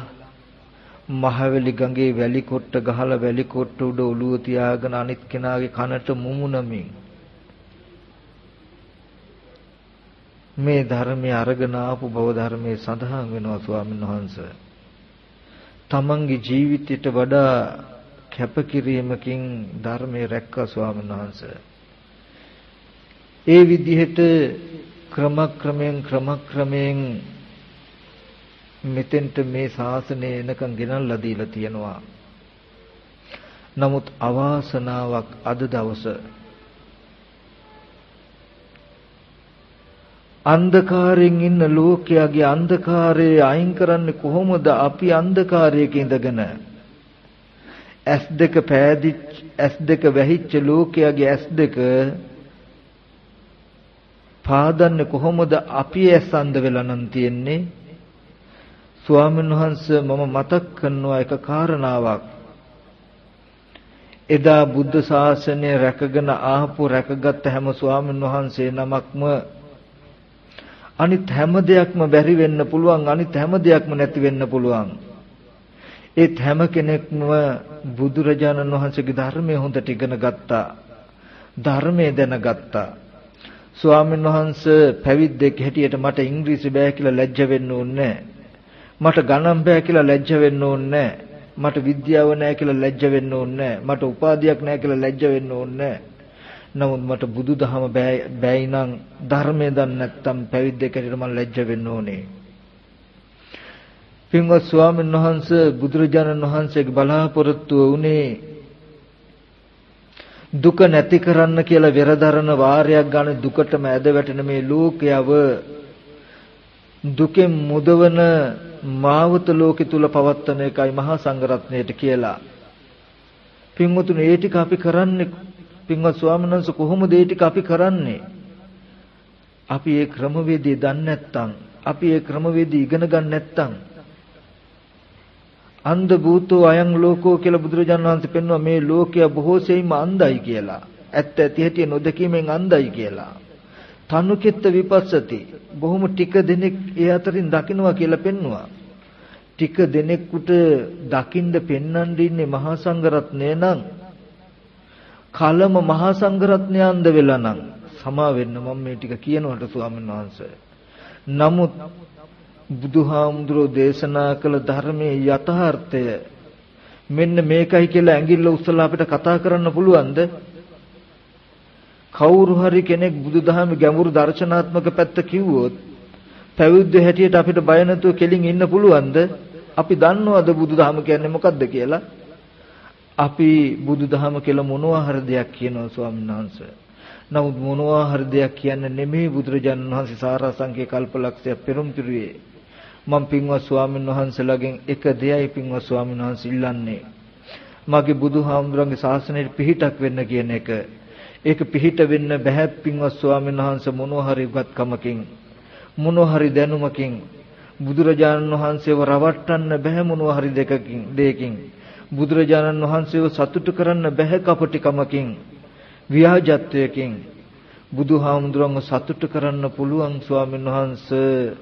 මහවැලි ගඟේ වැලි කොට්ට ගහලා වැලි කොට්ට උඩ ඔළුව තියාගෙන අනිත් කෙනාගේ කනට මුමුණමින් මේ ධර්මයේ අරගෙන ආපු බව ධර්මයේ සඳහන් වෙනවා ස්වාමීන් වහන්සේ. තමන්ගේ ජීවිතයට වඩා කැපකිරීමකින් ධර්මයේ රැක්කා ස්වාමීන් වහන්සේ. ඒ විදිහට ක්‍රමක්‍රමයෙන් ක්‍රමක්‍රමයෙන් මෙතෙන්ට මේ ශාසනය එනකන් ගෙනල්ලා දීලා තියෙනවා. නමුත් අවාසනාවක් අද දවස අන්ධකාරයෙන් ඉන්න ලෝකයාගේ අන්ධකාරය අයින් කරන්නේ කොහොමද? අපි අන්ධකාරයක ඉඳගෙන. ඇස් දෙක පෑදිච්ච ඇස් දෙක වැහිච්ච ලෝකයාගේ ඇස් දෙක පාදන්නේ කොහොමද? අපි ඇස්සන්ද වෙලා නම් තියෙන්නේ. ස්වාමීන් වහන්සේ මම මතක් කරනවා එක කාරණාවක්. එදා බුද්ධ ශාසනය රැකගෙන ආපු රැකගත් හැම ස්වාමීන් වහන්සේ නමක්ම අනිත් හැම දෙයක්ම බැරි වෙන්න පුළුවන් අනිත් හැම දෙයක්ම නැති වෙන්න පුළුවන්. ඒත් හැම කෙනෙක්ම බුදුරජාණන් වහන්සේගේ ධර්මය හොඳට ඉගෙන ගත්තා. ධර්මය දැනගත්තා. ස්වාමීන් වහන්සේ පැවිද්දෙක් හැටියට මට ඉංග්‍රීසි බෑ කියලා ලැජ්ජ වෙන්න ඕනේ. මට ගණන් බෑ කියලා ලැජ්ජ වෙන්න ඕනේ මට විද්‍යාව නැහැ කියලා ලැජ්ජ වෙන්න ඕනේ මට උපාධියක් නැහැ කියලා ලැජ්ජ වෙන්න ඕනේ නමුත් මට බුදුදහම බෑයි නම් ධර්මය දන්නේ නැත්නම් පැවිද්දෙක් හැටියට මම ලැජ්ජ වෙන්න ඕනේ. පින්වත් ස්වාමීන් වහන්සේ බුදුරජාණන් වහන්සේගේ බලාපොරොත්තුව උනේ දුක නැති කරන්න කියලා වෙරදරන වාරයක් ගන්න දුකටම ඇද වැටෙන මේ ලෝකයව දුකෙන් මුදවන මාවත ලෝකෙ තුල පවත්තන එකයි මහා සංඝරත්නයට කියලා. පින්වතුනි ඒ ටික අපි කරන්නේ පින්වත් ස්වාමීන් වහන්සේ කොහොමද ඒ ටික අපි කරන්නේ? අපි ඒ ක්‍රමවේදය දන්නේ නැත්නම් අපි ඒ ක්‍රමවේදය ඉගෙන ගන්න නැත්නම් අන්ධ භූතෝ අයං ලෝකෝ කියලා බුදුරජාණන් වහන්සේ පෙන්වුවා මේ ලෝකය බොහෝ සෙයින්ම අන්ධයි කියලා. ඇත්ත ඇති හැටි නොදකීමෙන් අන්ධයි කියලා. තනුකෙත්ත විපස්සති බොහොම ටික දෙනෙක් ඒ අතරින් දකින්නවා කියලා පෙන්නවා. ටික දෙනෙකුට දකින්න පෙන්වන්න ඉන්නේ මහා සංඝරත්නය නම් කලම මහා සංඝරත්නය අන්ද වෙලා නම්. සමා වෙන්න මම මේ ටික කියනවට ස්වාමීන් වහන්සේ. නමුත් බුදුහාමුදුරෝ දේශනා කළ ධර්මයේ යථාර්ථය මෙන්න මේකයි කියලා ඇඟිල්ල උස්සලා අපිට කතා කරන්න පුළුවන්ද? කවුරු හරි කෙනෙක් බුදුදහමේ ගැඹුරු දර්ශනාත්මක පැත්ත කිව්වොත් පැවිද්ද හැටියට අපිට බය නැතුව කෙලින් ඉන්න පුළුවන්ද? අපි දන්නවද බුදුදහම කියන්නේ මොකක්ද කියලා? අපි බුදුදහම කියලා මොනවා හරි දෙයක් කියනවා ස්වාමීන් වහන්සේ. නමුත් මොනවා හරි දෙයක් කියන්නේ නෙමෙයි බුදුරජාණන් වහන්සේ සාරාංශකේ කල්පලක්ෂය පෙරම් පිරුවේ. මම පින්වත් ස්වාමීන් වහන්සේලාගෙන් එක දෙයයි පින්වත් ස්වාමීන් වහන්සේ ඉල්ලන්නේ. මගේ බුදුහාමුදුරන්ගේ ශාසනයට පිහිටක් වෙන්න කියන එක. ඒක පිහිට වෙන්න බෑ පින්වත් ස්වාමීන් වහන්සේ මොනවා හරි උගත්කමකින් මොනවා හරි දැනුමකින් බුදුරජාණන් වහන්සේව රවට්ටන්න බෑ මොනවා හරි දෙකකින් දෙයකින්. බුදුරජාණන් වහන්සේව සතුටු කරන්න බෑ කපටිකමකින් ව්‍යාජත්වයකින්. බුදුහාමුදුරන්ව සතුටු කරන්න පුළුවන් ස්වාමීන් වහන්සේ.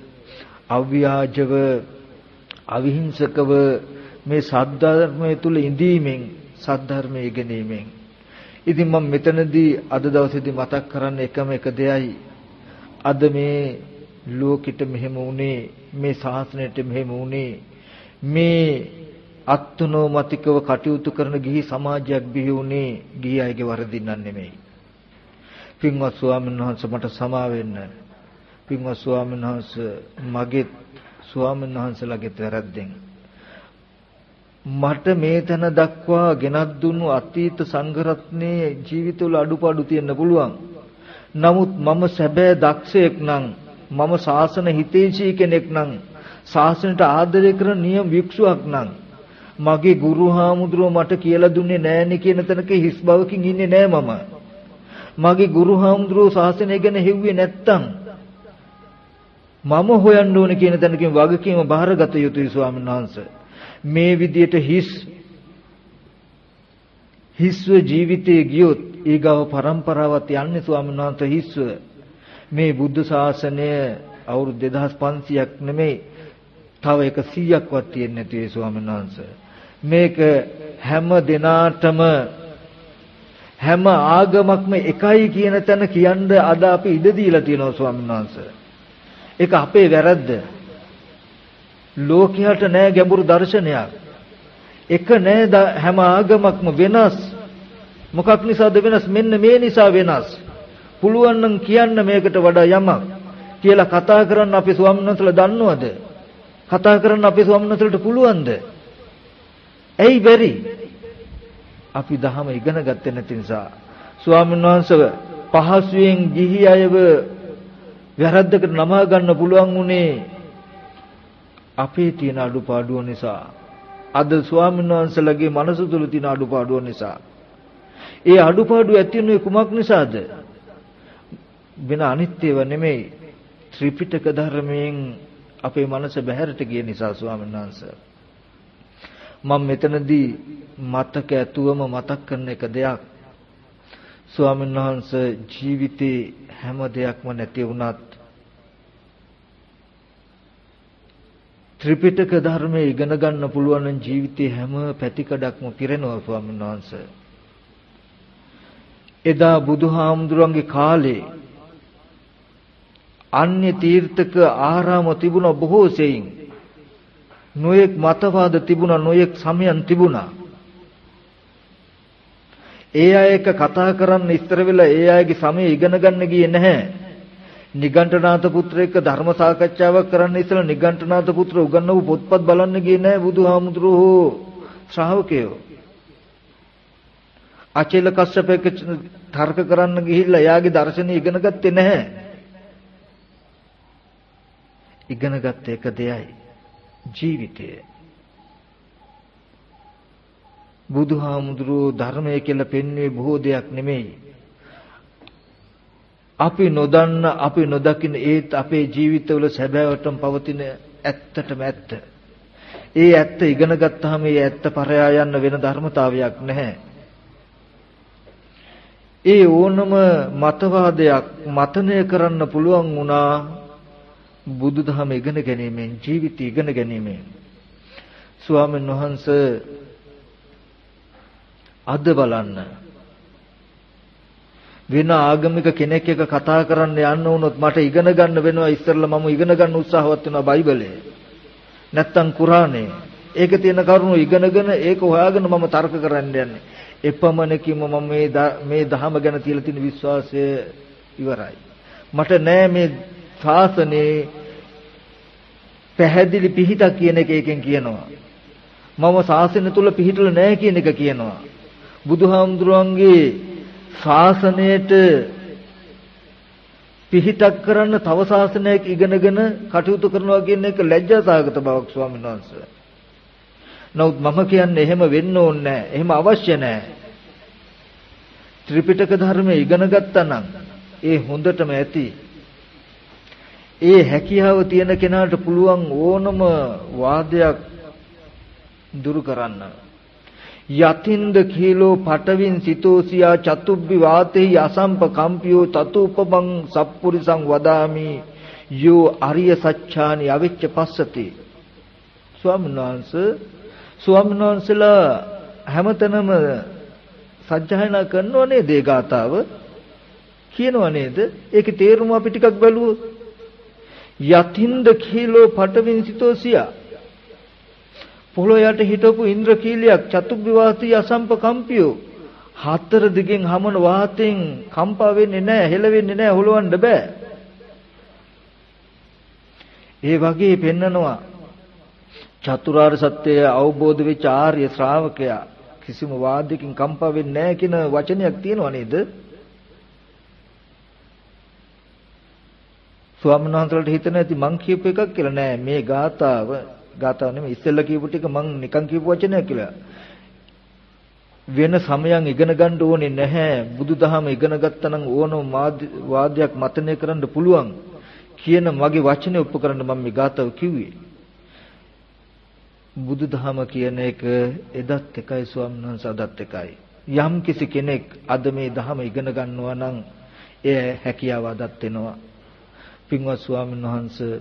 අව්‍යාජව අවිහිංසකව මේ සද්ධර්මයේ තුල ඉඳීමෙන් සද්ධර්මයේ ඉගෙනීමෙන්. ඉතින් මම මෙතනදී අද දවසේදී මතක් කරන්න එකම එක දෙයයි අද මේ ලෝකෙට මෙහෙම වුණේ මේ ශාසනයට මෙහෙම වුණේ මේ අත්නෝමතිකව කටයුතු කරන ගිහි සමාජයක් බිහි වුණේ ගිහි අයගේ වරදින් නෙමෙයි. පින්වත් ස්වාමීන් වහන්සේ මට සමා වෙන්න. පින්වත් ස්වාමීන් වහන්සේ මගේ ස්වාමීන් වහන්සේලාගේ වැරද්දෙන් මට මේ තැන දක්වා ගෙනත් දුන්නු අතීත සංඝරත්නයේ ජීවිතවල අඩුපාඩු තියෙන්න පුළුවන්. නමුත් මම සැබෑ දක්ෂයෙක් නම් මම ශාසන හිතේශී කෙනෙක් නම් ශාසනයට ආදරය කරන නියම වික්ෂුවක් නම් මගේ ගුරු හාමුදුරුව මට කියලා දුන්නේ නෑනේ කියන තැනක හිස් බවකින් ඉන්නේ නෑ මම. මගේ ගුරු හාමුදුරුව ශාසනය ගැන හෙව්වේ නැත්තම් මම හොයන්න ඕනේ කියන තැනකින් වගකීම බාරගත යුතුයි ස්වාමීන් වහන්සේ. මේ විදියට හිස් හිස්ව ජීවිතයේ ගියොත් ඊගව પરම්පරාවත් යන්නේ ස්වාමීන් වහන්සේ හිස්ව. මේ බුද්ධ ශාසනය අවුරුදු 2500ක් නෙමෙයි තව 100ක්වත් තියෙන්නේ නැති ඒ ස්වාමීන් වහන්සේ. මේක හැම දිනාටම හැම ආගමක්ම එකයි කියන තැන කියන්න අද අපි ඉඩ දීලා තියෙනවා ස්වාමීන් වහන්සේ. ඒක අපේ වැරද්ද. ලෝකයට නෑ ගැඹුරු දර්ශනයක්. එක නෑ හැම ආගමක්ම වෙනස්. මොකක් නිසාද වෙනස්? මෙන්න මේ නිසා වෙනස්. පුළුවන් නම් කියන්න මේකට වඩා යමක් කියලා කතා කරන්න අපි ස්වාමීන් වහන්සේලා දන්නවද? කතා කරන්න අපි ස්වාමීන් වහන්සේලාට පුළුවන්ද? ඇයි බැරි? අපි දහම ඉගෙන ගත්තේ නැති නිසා ස්වාමීන් වහන්සේ පහසුවෙන් ගිහි අයව වැරද්දකට නමා ගන්න පුළුවන් උනේ අපේ තියෙන අඩුපාඩුව නිසා. අද ස්වාමීන් වහන්සේලාගේ මනස තුල තියෙන අඩුපාඩුව නිසා. ඒ අඩුපාඩුව ඇති වෙන්නේ කුමක් නිසාද? වෙන අනිත්‍යව නෙමෙයි. ත්‍රිපිටක ධර්මයෙන් අපේ මනස බැහැරට ගිය නිසා ස්වාමීන් වහන්සේ. මම මෙතනදී මතක ඇතුවම මතක් කරන එක දෙයක්. ස්වාමීන් වහන්සේ ජීවිතේ හැම දෙයක්ම නැති වුණත් ත්‍රිපිටක ධර්මයේ ඉගෙන ගන්න පුළුවන් නම් ජීවිතේ හැම පැතිකඩක්ම පිරෙනවා ස්වාමීන් වහන්සේ. එදා බුදුහාමුදුරන්ගේ කාලේ අන්‍ය තීර්ථක ආරාම තිබුණ බොහෝ සෙයින්. නොයෙක් මතවාද තිබුණා නොයෙක් සමයන් තිබුණා. ඒ අය එක කතා කරන්න ඉස්තර වෙලා ඒ අයගේ සමය ඉගෙන ගන්න ගියේ නැහැ. නිගණ්ඨනාථ පුත්‍ර එක්ක ධර්ම සාකච්ඡාවක් කරන්න ඉස්සලා නිගණ්ඨනාථ පුත්‍ර උගන්වපු පොත්පත් බලන්න ගියේ නැහැ බුදුහාමුදුරුවෝ ශ්‍රාවකයෝ අචේල කස්සප එක්ක තර්ක කරන්න ගිහිල්ලා එයාගේ දර්ශනය ඉගෙන ගත්තේ නැහැ ඉගෙනගත් එක දෙයයි ජීවිතය. බුදුහාමුදුරුවෝ ධර්මය කියලා පෙන්වුවේ බොහෝ දෙයක් නෙමෙයි. අපි නොදන්න අපි නොදකින ඒත් අපේ ජීවිතවල සැබෑවටම පවතින ඇත්තටම ඇත්ත. ඒ ඇත්ත ඉගෙන ගත්තාම ඒ ඇත්ත පරයා යන්න වෙන ධර්මතාවයක් නැහැ. ඒ ඕනම මතවාදයක් මතනය කරන්න පුළුවන් වුණා බුදුදහම ඉගෙන ගැනීමෙන් ජීවිතය ඉගෙන ගැනීමෙන් ස්වාමීන් වහන්සේ අද බලන්න වෙන ආගමික කෙනෙක් එක්ක කතා කරන්න යන්න වුණොත් මට ඉගෙන ගන්න වෙනවා ඉස්සෙල්ලා මම ඉගෙන ගන්න උත්සාහවත් වෙනවා බයිබලය නැත්තම් කුරානය ඒක තියෙන කරුණු ඉගෙනගෙන ඒක හොයාගෙන මම තර්ක කරන්න යන්නේ එපමණකින්ම මම මේ මේ දහම ගැන තියලා තියෙන විශ්වාසය ඉවරයි මට නෑ මේ ශාසනයේ පැහැදිලි පිහිටක් කියන එක එකෙන් කියනවා. මම ශාසනය තුල පිහිටලා නැහැ කියන එක කියනවා. බුදුහාමුදුරන්ගේ ශාසනයට පිහිටක් කරන්න තව ශාසනයක් ඉගෙනගෙන කටයුතු කරනවා කියන එක ලැජ්ජාසහගත බවක් ස්වාමීන් වහන්සේ. නමුත් මම කියන්නේ එහෙම වෙන්න ඕනේ නැහැ. එහෙම අවශ්‍ය නැහැ. ත්‍රිපිටක ධර්මය ඉගෙන ගත්තා නම් ඒ හොඳටම ඇති. ඒ හැකියාව තියෙන කෙනාට පුළුවන් ඕනම වාදයක් දුරු කරන්න. යතින්ද කීලෝ පටවින් සිතෝසියා චතුබ්බි වාතේ අසම්ප කම්පියෝ තතුපමං සප්පුරිසං වදාමි. යෝ අරිය සච්ඡානි අවිච්ච පස්සති. ස්වාමීන් වහන්සේ ස්වාමීන් වහන්සේලා හැමතැනම සත්‍යයනා කරනව නේද ඒ ගාතාව කියනව නේද? ඒකේ තේරුම අපි ටිකක් බලුවොත්. යතින්ද කීලෝ පටවින් සිතෝසියා පොළොව යට හිටපු ඉන්ද්‍රකීලියක් චතුබ්බිවාසී අසම්පකම්පියෝ හතර දිගෙන් හමන වාතෙන් කම්පා වෙන්නේ නැහැ හෙල වෙන්නේ නැහැ හොලවන්න බෑ. ඒ වගේ පෙන්නනවා චතුරාර්ය සත්‍යය අවබෝධ වෙච්ච ආර්ය ශ්‍රාවකයා කිසිම වාදයකින් කම්පා වෙන්නේ නැහැ කියන වචනයක් තියෙනව නේද? ස්වාමීන් වහන්සේලාට හිතෙන ඇති මං කියපු එකක් කියලා නෑ. මේ ගාතාව ගාතාව නෙමෙයි. ඉස්සෙල්ලා කියපු ටික මං නිකන් කියපු වචනයක් කියලා. වෙන සමයන් ඉගෙන ගන්න ඕනේ නැහැ. බුදුදහම ඉගෙන ගත්තා නම් ඕනම වාදයක් මතනය කරන්න පුළුවන් කියන මගේ වචනේ ඔප්පු කරන්න මම මේ ගාතාව කිව්වේ. බුදුදහම කියන එක එදත් එකයි ස්වාමීන් වහන්සේ අදත් එකයි. යම් කිසි කෙනෙක් අද මේ දහම ඉගෙන ගන්නවා නම් එය හැකියාව අදත් වෙනවා පින්වත් ස්වාමීන් වහන්සේ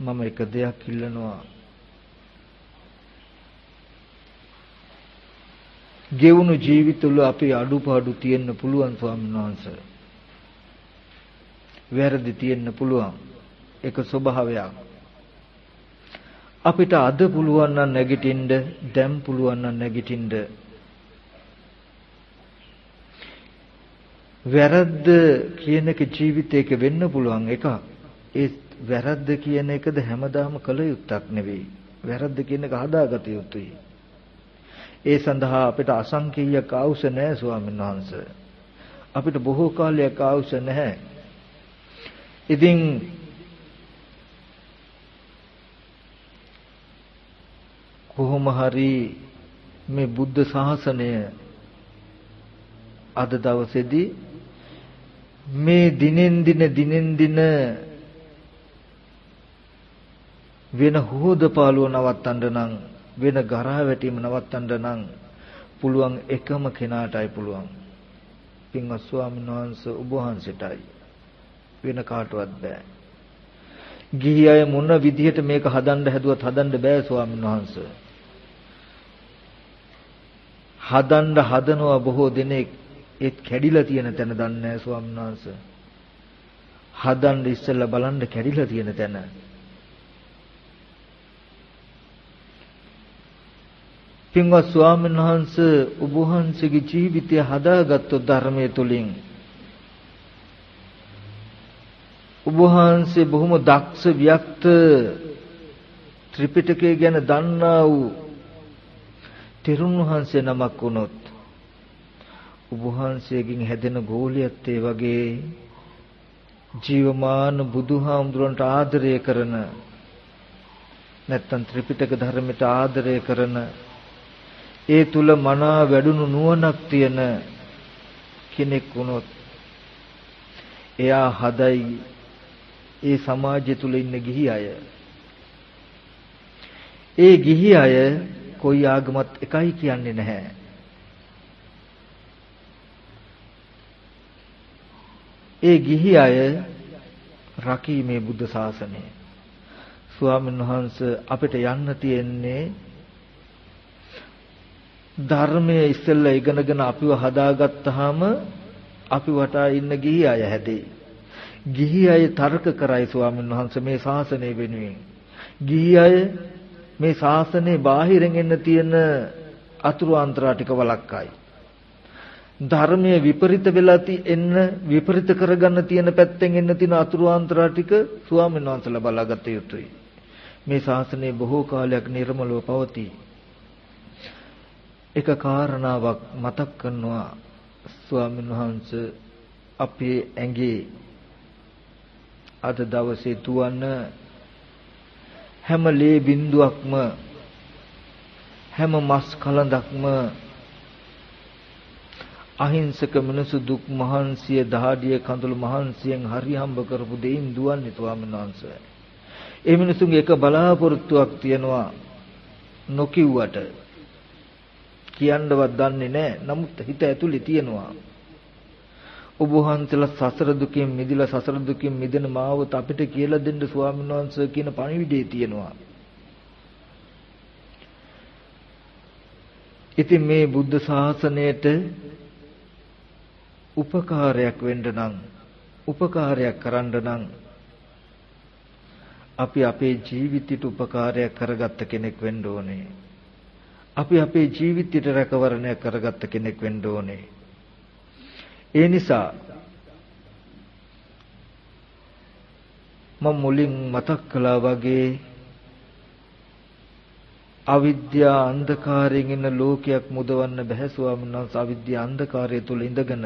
මම එක දෙයක් ඉල්ලනවා. ගෙවුණු ජීවිතවල අපි අඩුපාඩු තියෙන්න පුළුවන් ස්වාමීන් වහන්සේ. වැරදි තියෙන්න පුළුවන්. ඒක ස්වභාවයක්. අපිට අද පුළුවන් නම් නැගිටින්න දැන් පුළුවන් නම් නැගිටින්න. වැරද්ද කියන එක ජීවිතයක වෙන්න පුළුවන් එකක්. ඒ වැරද්ද කියන එකද හැමදාම කළ යුත්තක් නෙවෙයි. වැරද්ද කියන එක හදාගත යුතුයි. ඒ සඳහා අපිට අසංකීය කාවුස නැහැ ස්වාමීන් වහන්සේ. අපිට බොහෝ කාලයක් ආවුස නැහැ. ඉතින් කොහොම හරි මේ බුද්ධ ශාසනය අද දවසේදී මේ දිනෙන් දින දිනෙන් දින වෙන හොදපාලුව නවත්තන්න නම් වෙන ගරහ වැටීම නවත්තන්න නම් පුළුවන් එකම කෙනාටයි පුළුවන්. පින්වත් ස්වාමීන් වහන්සේ ඔබ වහන්සේටයි. වෙන කාටවත් බෑ. ගිහි අය මොන විදිහට මේක හදන්න හැදුවත් හදන්න බෑ ස්වාමීන් වහන්සේ. හදන්න හදනවා බොහෝ දෙනෙක් ඒත් කැඩිලා තියෙන තැන දන්නේ නැහැ ස්වාමීන් වහන්සේ. හදන්න ඉස්සෙල්ලා බලන්න කැඩිලා තියෙන තැන. පින්වත් ස්වාමීන් වහන්සේ ඔබ වහන්සේගේ ජීවිතය හදාගත්තු ධර්මයේ තුලින් ඔබ වහන්සේ බොහොම දක්ෂ වික්ත ත්‍රිපිටකය ගැන දන්නා වූ තෙරුන් වහන්සේ නමක් වුණොත් ඔබ වහන්සේගෙන් හැදෙන ගෝලියත් ඒ වගේ ජීවමාන බුදුහාමුදුරන්ට ආදරය කරන නැත්තම් ත්‍රිපිටක ධර්මයට ආදරය කරන ඒ තුල මනා වැඩුණු නුවණක් තියෙන කෙනෙක් වුණොත් එයා හදයි ඒ සමාජය තුල ඉන්න ගිහි අය. ඒ ගිහි අය කොයි ආගමත් එකයි කියන්නේ නැහැ. ඒ ගිහි අය රකීමේ බුද්ධ ශාසනය. ස්වාමීන් වහන්සේ අපිට යන්න තියෙන්නේ ධර්මයේ ඉස්සෙල්ලා ඉගෙනගෙන අපිව හදාගත්තාම අපි වටා ඉන්න ගිහි අය හැදෙයි. ගිහි අය තර්ක කරයි ස්වාමීන් වහන්සේ මේ ශාසනය වෙනුවෙන්. ගිහි අය මේ ශාසනයේ බාහිරින් එන්න තියෙන අතුරු අන්තරා ටික වළක්වයි. ධර්මයේ විපරිත වෙලා තියෙන්න විපරිත කරගන්න තියෙන පැත්තෙන් එන්න තියෙන අතුරු අන්තරා ටික ස්වාමීන් වහන්සේලා බලාගත යුතුයි. මේ ශාසනය බොහෝ කාලයක් නිර්මලව පවතී. එක කාරණාවක් මතක් කරනවා ස්වාමීන් වහන්සේ අපේ ඇඟේ අද දවසේ තුවන හැම ලේ බිඳුවක්ම හැම මස් කලඳක්ම අහිංසක මිනිසු දුක් මහන්සිය දහඩිය කඳුළු මහන්සියෙන් හරි හම්බ කරපු දෙයින් දුවන්නේ ස්වාමීන් වහන්සේ. ඒ මිනිසුන්ගේ එක බලාපොරොත්තුවක් තියෙනවා නොකියුවට කියන්නවත් දන්නේ නැහැ. නමුත් හිත ඇතුලේ තියෙනවා. ඔබ වහන්සේලා සසර දුකින් මිදලා සසර දුකින් මිදෙන මාවත අපිට කියලා දෙන්න ස්වාමීන් වහන්සේ කියන පණිවිඩය තියෙනවා. ඉතින් මේ බුද්ධ ශාසනයට උපකාරයක් වෙන්න නම් උපකාරයක් කරන්න නම් අපි අපේ ජීවිතයට උපකාරයක් කරගත්ත කෙනෙක් වෙන්න ඕනේ. අපි අපේ ජීවිතයට රැකවරණය කරගත්ත කෙනෙක් වෙන්න ඕනේ. ඒ නිසා මම මුලින් මතක් කළා වගේ අවිද්‍යා අන්ධකාරයෙන් ඉන්න ලෝකයක් මුදවන්න බැහැ ස්වාමීන් වහන්සේ අවිද්‍යා අන්ධකාරය තුල ඉඳගෙන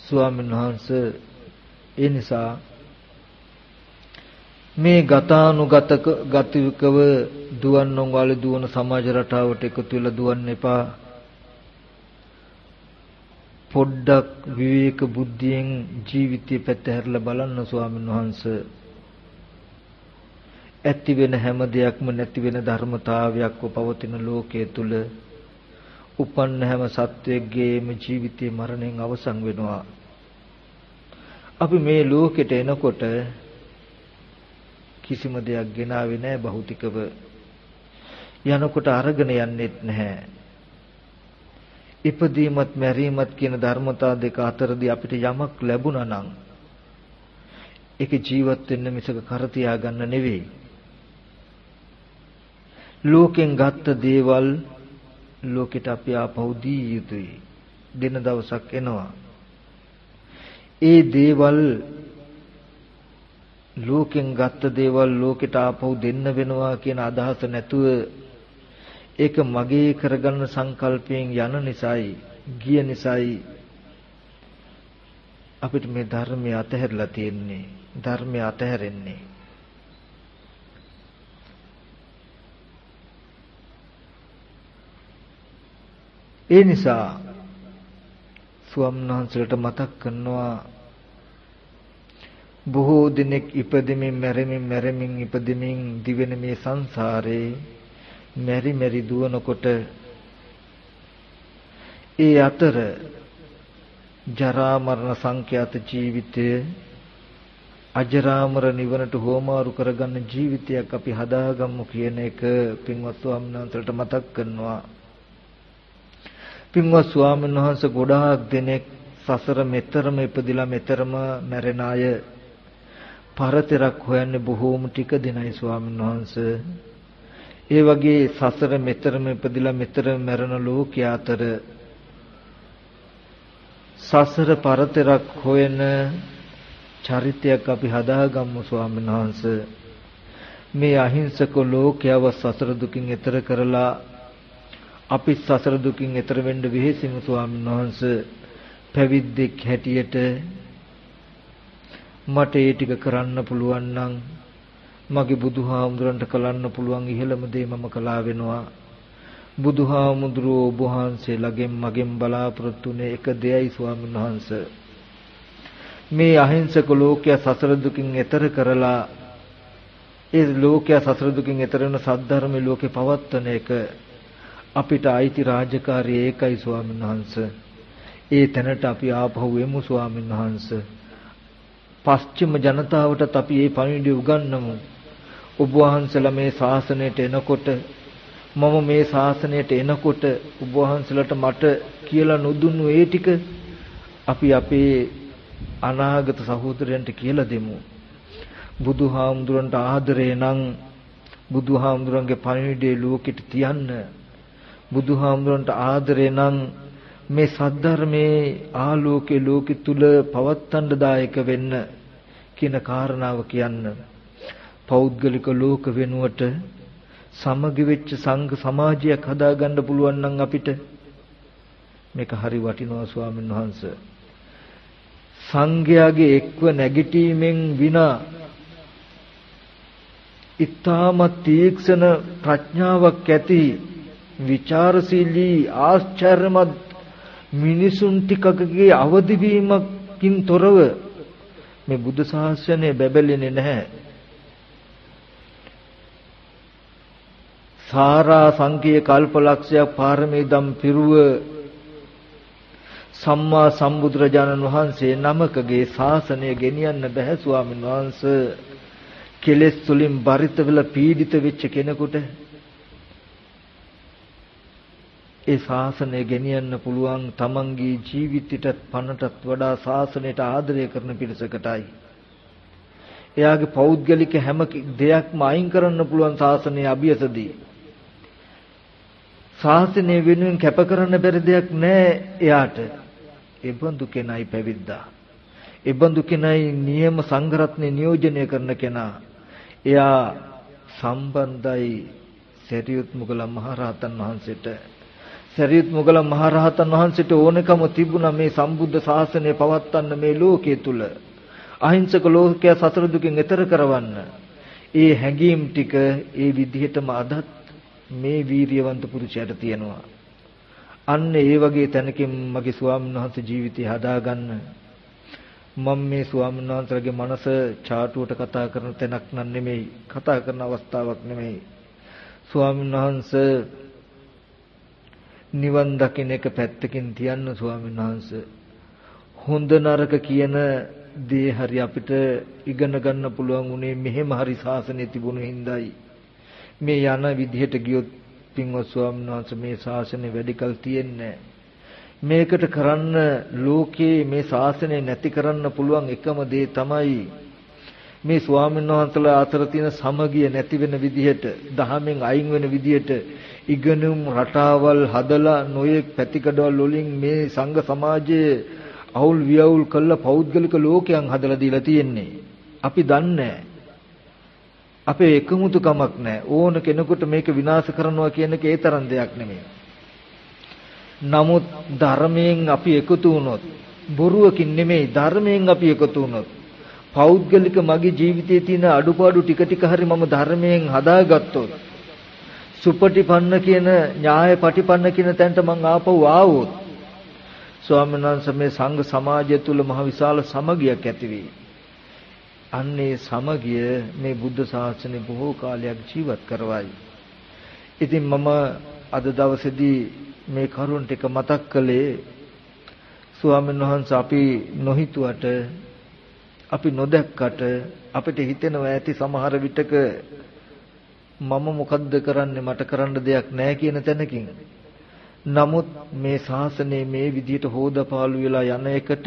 ස්වාමීන් වහන්සේ ඒ නිසා මේ ගතානුගතක ගතිකව දුවන්නන් වල දුවන සමාජ රටාවට එකතු වෙලා දුවන්න එපා. පොඩ්ඩක් විවේක බුද්ධියෙන් ජීවිතය පැත්ත හැරලා බලන්න ස්වාමීන් වහන්සේ. ඇති වෙන හැම දෙයක්ම නැති වෙන ධර්මතාවයක්ව පවතින ලෝකයේ තුල උපන්න හැම සත්වයකගේම ජීවිතේ මරණයෙන් අවසන් වෙනවා. අපි මේ ලෝකෙට එනකොට කිසිම දෙයක් ගෙනාවේ නැහැ භෞතිකව. යනකොට අරගෙන යන්නෙත් නැහැ. ඉපදීමත් මැරීමත් කියන ධර්මතා දෙක අතරදී අපිට යමක් ලැබුණා නම් ඒක ජීවත් වෙන්න මිසක කර තියාගන්න නෙවෙයි. ලෝකෙන් ගත්ත දේවල් ලෝකෙට අපි ආපහු දී යුතුයි. දින දවසක් එනවා. ඒ දේවල් ලෝකෙන් ගත්ත දේවල් ලෝකෙට ආපහු දෙන්න වෙනවා කියන අදහස නැතුව ඒක මගේ කරගන්න සංකල්පයෙන් යන නිසායි ගිය නිසායි අපිට මේ ධර්මය අතහැරලා තියෙන්නේ ධර්මය අතහැරෙන්නේ. ඒ නිසා ස්වාමීන් වහන්සේට මතක් කරනවා බොහෝ දිනෙක ඉපදෙමින් මැරෙමින් මැරෙමින් ඉපදෙමින් දිවෙන මේ සංසාරේ මෙරි මෙරි දුවනකොට ඒ අතර ජරා මරණ සංඛ්‍යාත ජීවිතය අජරාමර නිවනට හෝමාරු කරගන්න ජීවිතයක් අපි හදාගමු කියන එක පින්වත් ස්වාමීන් වහන්සේට මතක් කරනවා. පින්වත් ස්වාමීන් වහන්සේ ගොඩාක් දෙනෙක් සසර මෙතරම ඉපදිලා මෙතරම මැරෙන අය පරතරක් හොයන්නේ බොහෝම ටික දෙනයි ස්වාමීන් වහන්සේ. ඒ වගේ සසර මෙතරම ඉපදිලා මෙතරම මැරෙන ලෝකයා අතර සසර පරතරක් හොයන චරිතයක් අපි හදාගමු ස්වාමීන් වහන්සේ මේ අහිංසක ලෝකයව සසර දුකින් එතර කරලා අපි සසර දුකින් එතර වෙන්න වෙහෙසිමු ස්වාමීන් වහන්සේ පැවිද්දෙක් හැටියට මට ඒ ටික කරන්න පුළුවන් නම් මගේ බුදුහාමුදුරන්ට කලන්න පුළුවන් ඉහළම දේ මම කළා වෙනවා බුදුහාමුදුරුවෝ ඔබ වහන්සේලාගෙන් මගෙන් බලාපොරොත්තු වෙන එක දෙයයි ස්වාමීන් වහන්සේ මේ අහිංසක ලෝකයා සසර දුකින් එතර කරලා ඒ ලෝකයා සසර දුකින් එතර වෙන සද්ධර්මයේ ලෝකේ පවත්වන එක අපිට අයිති රාජකාරිය ඒකයි ස්වාමීන් වහන්සේ. ඒ තැනට අපි ආපහු එමු ස්වාමීන් වහන්සේ. පස්චිම ජනතාවටත් අපි මේ පණිවිඩය උගන්වමු. ඔබ වහන්සේලා මේ ශාසනයට එනකොට මම මේ ශාසනයට එනකොට ඔබ වහන්සේලාට මට කියලා නොදුන්නු ඒ ටික අපි අපේ අනාගත සහෝදරයන්ට කියලා දෙමු. බුදුහාමුදුරන්ට ආදරේ නම් බුදුහාමුදුරන්ගේ පණිවිඩය ලෝකෙට තියන්න. බුදුහාමුදුරන්ට ආදරේ නම් මේ සද්ධර්මයේ ආලෝකේ ලෝකෙ තුල පවත්තන්න දායක වෙන්න කියන කාරණාව කියන්න. පෞද්ගලික ලෝක වෙනුවට සමගි වෙච්ච සංඝ සමාජයක් හදාගන්න පුළුවන් නම් අපිට මේක හරි වටිනවා ස්වාමීන් වහන්සේ. සංඝයාගේ එක්ව නැගිටීමෙන් විනා ඊ타මත් තීක්ෂණ ප්‍රඥාවක් ඇති විචාරශීලී ආශ්චර්යමත් මිනිසුන් ටිකකගේ අවදිවීමකින් තොරව මේ බුද්ධ ශාසනය බැබලෙන්නේ නැහැ. සාරා සංකීය කල්පලක්ෂයක් පාරමී දම් පිරුව සම්මා සම්බුදුරජාණන් වහන්සේ නමකගේ ශාසනය ගෙනියන්න බැහැ ස්වාමීන් වහන්සේ කෙලෙස් තුලින් බරිත වෙලා පීඩිත වෙච්ච කෙනෙකුට ඒ ශාසනය ගෙනියන්න පුළුවන් තමන්ගේ ජීවිතයටත් පණටත් වඩා ශාසනයට ආදරය කරන පිරිසකටයි. එයාගේ පෞද්ගලික හැම දෙයක්ම අයින් කරන්න පුළුවන් ශාසනයේ අභියසදී. ශාසනය වෙනුවෙන් කැප කරන්න බැරි දෙයක් නැහැ එයාට. එබඳු කෙනයි පැවිද්දා. එබඳු කෙනයි නියම සංඝරත්නේ නියෝජනය කරන කෙනා. එයා සම්බන්ධයි සරියුත් මුගලන් මහරහතන් වහන්සේට. සරියුත් මුගලන් මහරහතන් වහන්සේට ඕනකම තිබුණා මේ සම්බුද්ධ ශාසනය පවත්වන්න මේ ලෝකයේ තුල. අහිංසක ලෝකයා සතර දුකින් එතර කරවන්න. ඒ හැඟීම් ටික ඒ විදිහටම අදත් මේ වීරියවන්ත පුරුෂයාට තියෙනවා. අන්න ඒ වගේ තැනකින් මගේ ස්වාමීන් වහන්සේ ජීවිතය හදාගන්න මම මේ ස්වාමීන් වහන්සේගේ මනස චාටුවට කතා කරන තැනක් නන් නෙමෙයි කතා කරන අවස්ථාවක් නෙමෙයි ස්වාමීන් වහන්සේ නිවන් දකින්න එක පැත්තකින් තියන්න ස්වාමීන් වහන්සේ. හොඳ නරක කියන දේ හරි අපිට ඉගෙන ගන්න පුළුවන් උනේ මෙහෙම හරි සාසනෙ තිබුණු හින්දායි. මේ යන විදිහට ගියොත් පින්වත් ස්වාමීන් වහන්සේ මේ ශාසනය වැඩිකල් තියෙන්නේ මේකට කරන්න ලෝකේ මේ ශාසනය නැති කරන්න පුළුවන් එකම දේ තමයි මේ ස්වාමීන් වහන්සේලා අතර තියෙන සමගිය නැති වෙන විදිහට දහමෙන් අයින් වෙන විදිහට ඉගෙනුම් රටාවල් හදලා නොයෙක් පැතිකඩවල් වලින් මේ සංඝ සමාජයේ අවුල් වියවුල් කළ පෞද්ගලික ලෝකයන් හදලා දීලා තියෙන්නේ අපි දන්නේ අපේ එකමුතුකමක් නැහැ. ඕන කෙනෙකුට මේක විනාශ කරනවා කියන එක ඒ තරම් දෙයක් නෙමෙයි. නමුත් ධර්මයෙන් අපි එකතු වුණොත් බොරුවකින් නෙමෙයි ධර්මයෙන් අපි එකතු වුණොත් පෞද්ගලික මගේ ජීවිතයේ තියෙන අඩුපාඩු ටික ටික හරි මම ධර්මයෙන් හදාගත්තොත් සුපටිපන්න කියන ඥාය පටිපන්න කියන තැනට මං ආපහු ආවොත් ස්වාමීන් වහන්සේ මේ සංඝ සමාජය තුල මහ විශාල සමගියක් ඇති වෙයි. අන්නේ සමගිය මේ බුද්ධ ශාසනය බොහෝ කාලයක් ජීවත් කරවයි. ඉතින් මම අද දවසේදී මේ කරුණ ටික මතක් කළේ ස්වාමීන් වහන්සේ අපි නොහිතුවට අපි නොදැක්කට අපිට හිතෙනවා ඇති සමහර විටක මම මොකද්ද කරන්නේ මට කරන්න දෙයක් නැහැ කියන තැනකින් නමුත් මේ ශාසනය මේ විදිහට හොදපාලු වෙලා යන එකට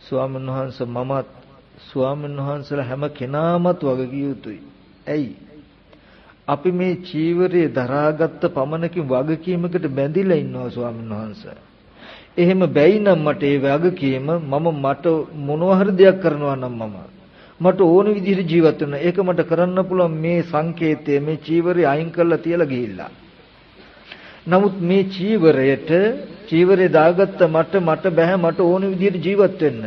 ස්වාමීන් වහන්සේ මමත් ස්වාමීන් වහන්සේලා හැම කෙනාමත් වගකිය යුතුයි. ඇයි? අපි මේ චීවරයේ දරාගත්ත පමණකින් වගකීමකට බැඳිලා ඉන්නවා ස්වාමීන් වහන්සේ. එහෙම බැයි නම් මට ඒ වගකීම මම මට මොනවා හරි දෙයක් කරනවා නම් මම මට ඕන විදිහට ජීවත් වෙන්න. ඒක මට කරන්න පුළුවන් මේ සංකේතය මේ චීවරය අයින් කරලා තියලා ගිහිල්ලා. නමුත් මේ චීවරයට චීවරේ දාගත්ත මට මට බෑ මට ඕන විදිහට ජීවත් වෙන්න.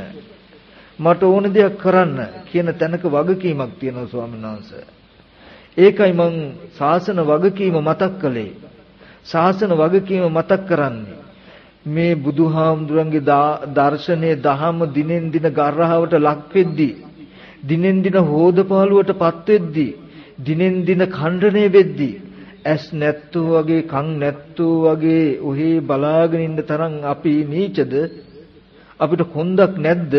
මට ඕන දෙයක් කරන්න කියන තැනක වගකීමක් තියෙනවා ස්වාමීන් වහන්සේ. ඒකයි මං ශාසන වගකීම මතක් කළේ. ශාසන වගකීම මතක් කරන්නේ. මේ බුදුහාමුදුරන්ගේ දර්ශනයේ දහම දිනෙන් දින ගර්හවට ලක් වෙද්දී දිනෙන් දින හෝදපාලුවටපත් වෙද්දී දිනෙන් දින ඛණ්ඩණය වෙද්දී ඇස් නැත්තෝ වගේ කන් නැත්තෝ වගේ ඔහි බලාගෙන ඉන්න තරම් අපි නීචද? අපිට කොන්දක් නැද්ද?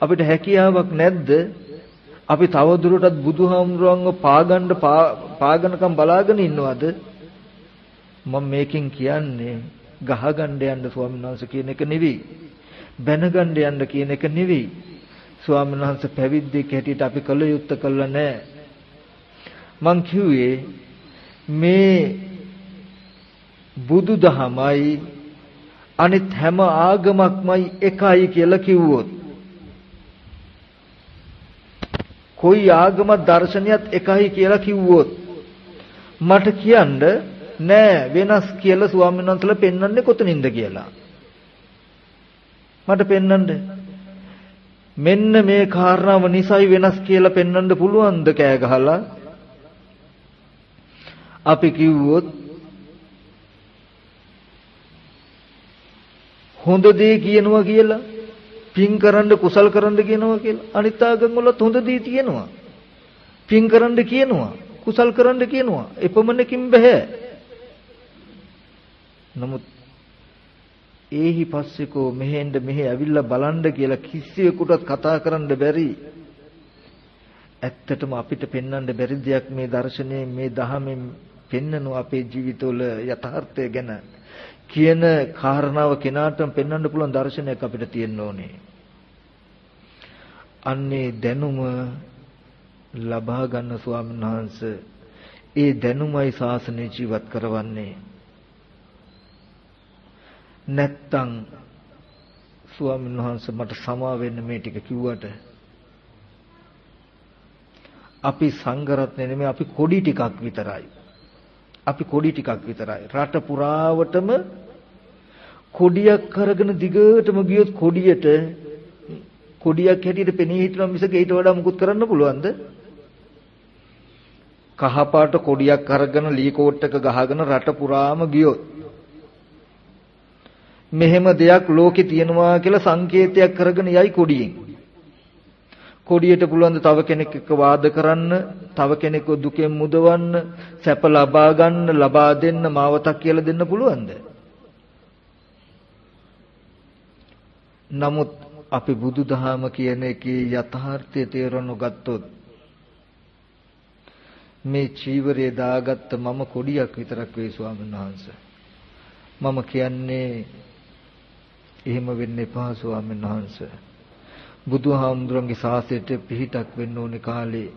අපිට හැකියාවක් නැද්ද? අපි තව දුරටත් බුදුහාමුදුරන්ව පාගන්න පාගනකම් බලාගෙන ඉන්නවද? මම මේකෙන් කියන්නේ ගහගන්න යන්න ස්වාමීන් වහන්සේ කියන එක නෙවෙයි. බැනගන්න යන්න කියන එක නෙවෙයි. ස්වාමීන් වහන්සේ පැවිද්දෙක් හැටියට අපි කළ යුත්තේ කළා නෑ. මං කිව්වේ මේ බුදුදහමයි අනිත් හැම ආගමක්මයි එකයි කියලා කිව්වොත් කොයි ආගම දර්ශනියත් එකයි කියලා කිව්වොත් මට කියන්න නෑ වෙනස් කියලා ස්වාමීන් වහන්සේලා පෙන්වන්නේ කොතනින්ද කියලා. මට පෙන්වන්න. මෙන්න මේ කාරණාව නිසයි වෙනස් කියලා පෙන්වන්න පුළුවන්ද කෑ ගහලා? අපි කිව්වොත් හොඳ දේ කියනවා කියලා පින් කරන්න කුසල් කරන්න කියනවා කියලා. අනිත් ආගම් වලත් හොඳ දේ තියෙනවා. පින් කරන්න කියනවා කුසල් කරන්න කියනවා. එපමණකින් බෑ. නමුත් ඒහි පස්සේකෝ මෙහෙන්ද මෙහෙ ඇවිල්ලා බලන්න කියලා කිසිවෙකුටත් කතා කරන්න බැරි ඇත්තටම අපිට පෙන්වන්න බැරි දෙයක් මේ දර්ශනයේ මේ දහමෙන් පෙන්නනු අපේ ජීවිතවල යථාර්ථය ගැන කියන කාරණාව කෙනාටම පෙන්වන්න පුළුවන් දර්ශනයක් අපිට තියෙන්න ඕනේ. අන්නේ දැනුම ලබා ගන්න ස්වාමීන් වහන්සේ ඒ දැනුමයි ශාසනය ජීවත් කරවන්නේ. නැත්තම් ස්වාමීන් වහන්සේ මට සමා වෙන්න මේ ටික කිව්වට අපි සංඝරත්නය නෙමෙයි අපි කොඩි ටිකක් විතරයි. අපි කොඩි ටිකක් විතරයි. රට පුරාවටම කොඩියක් අරගෙන දිගටම ගියොත් කොඩියට කොඩියක් හැටියට පෙනී හිටිනවා මිසක ඊට වඩා මුකුත් කරන්න පුළුවන්ද? කහපාට කොඩියක් අරගෙන ලී කෝට් එක ගහගෙන රට පුරාම ගියොත් මෙහෙම දෙයක් ලෝකේ තියෙනවා කියලා සංකේතයක් කරගෙන යයි කොඩියෙන්. කොඩියට පුළුවන් තව කෙනෙක් එක්ක වාද කරන්න, තව කෙනෙක්ව දුකෙන් මුදවන්න, සැප ලබා ගන්න, ලබා දෙන්න මාවතක් කියලා දෙන්න පුළුවන්ද? නමුත් අපි බුදුදහම කියන එකේ යථාර්ථය තේරුම් ගත්තොත් මේ චීවරයේ දාගත්ත මම කොඩියක් විතරක් වෙයි ස්වාමීන් වහන්සේ. මම කියන්නේ එහෙම වෙන්න එපා ස්වාමීන් වහන්සේ. බුදුහාමුදුරන්ගේ ශාසනයට පිහිටක් වෙන්න ඕනේ කාලේ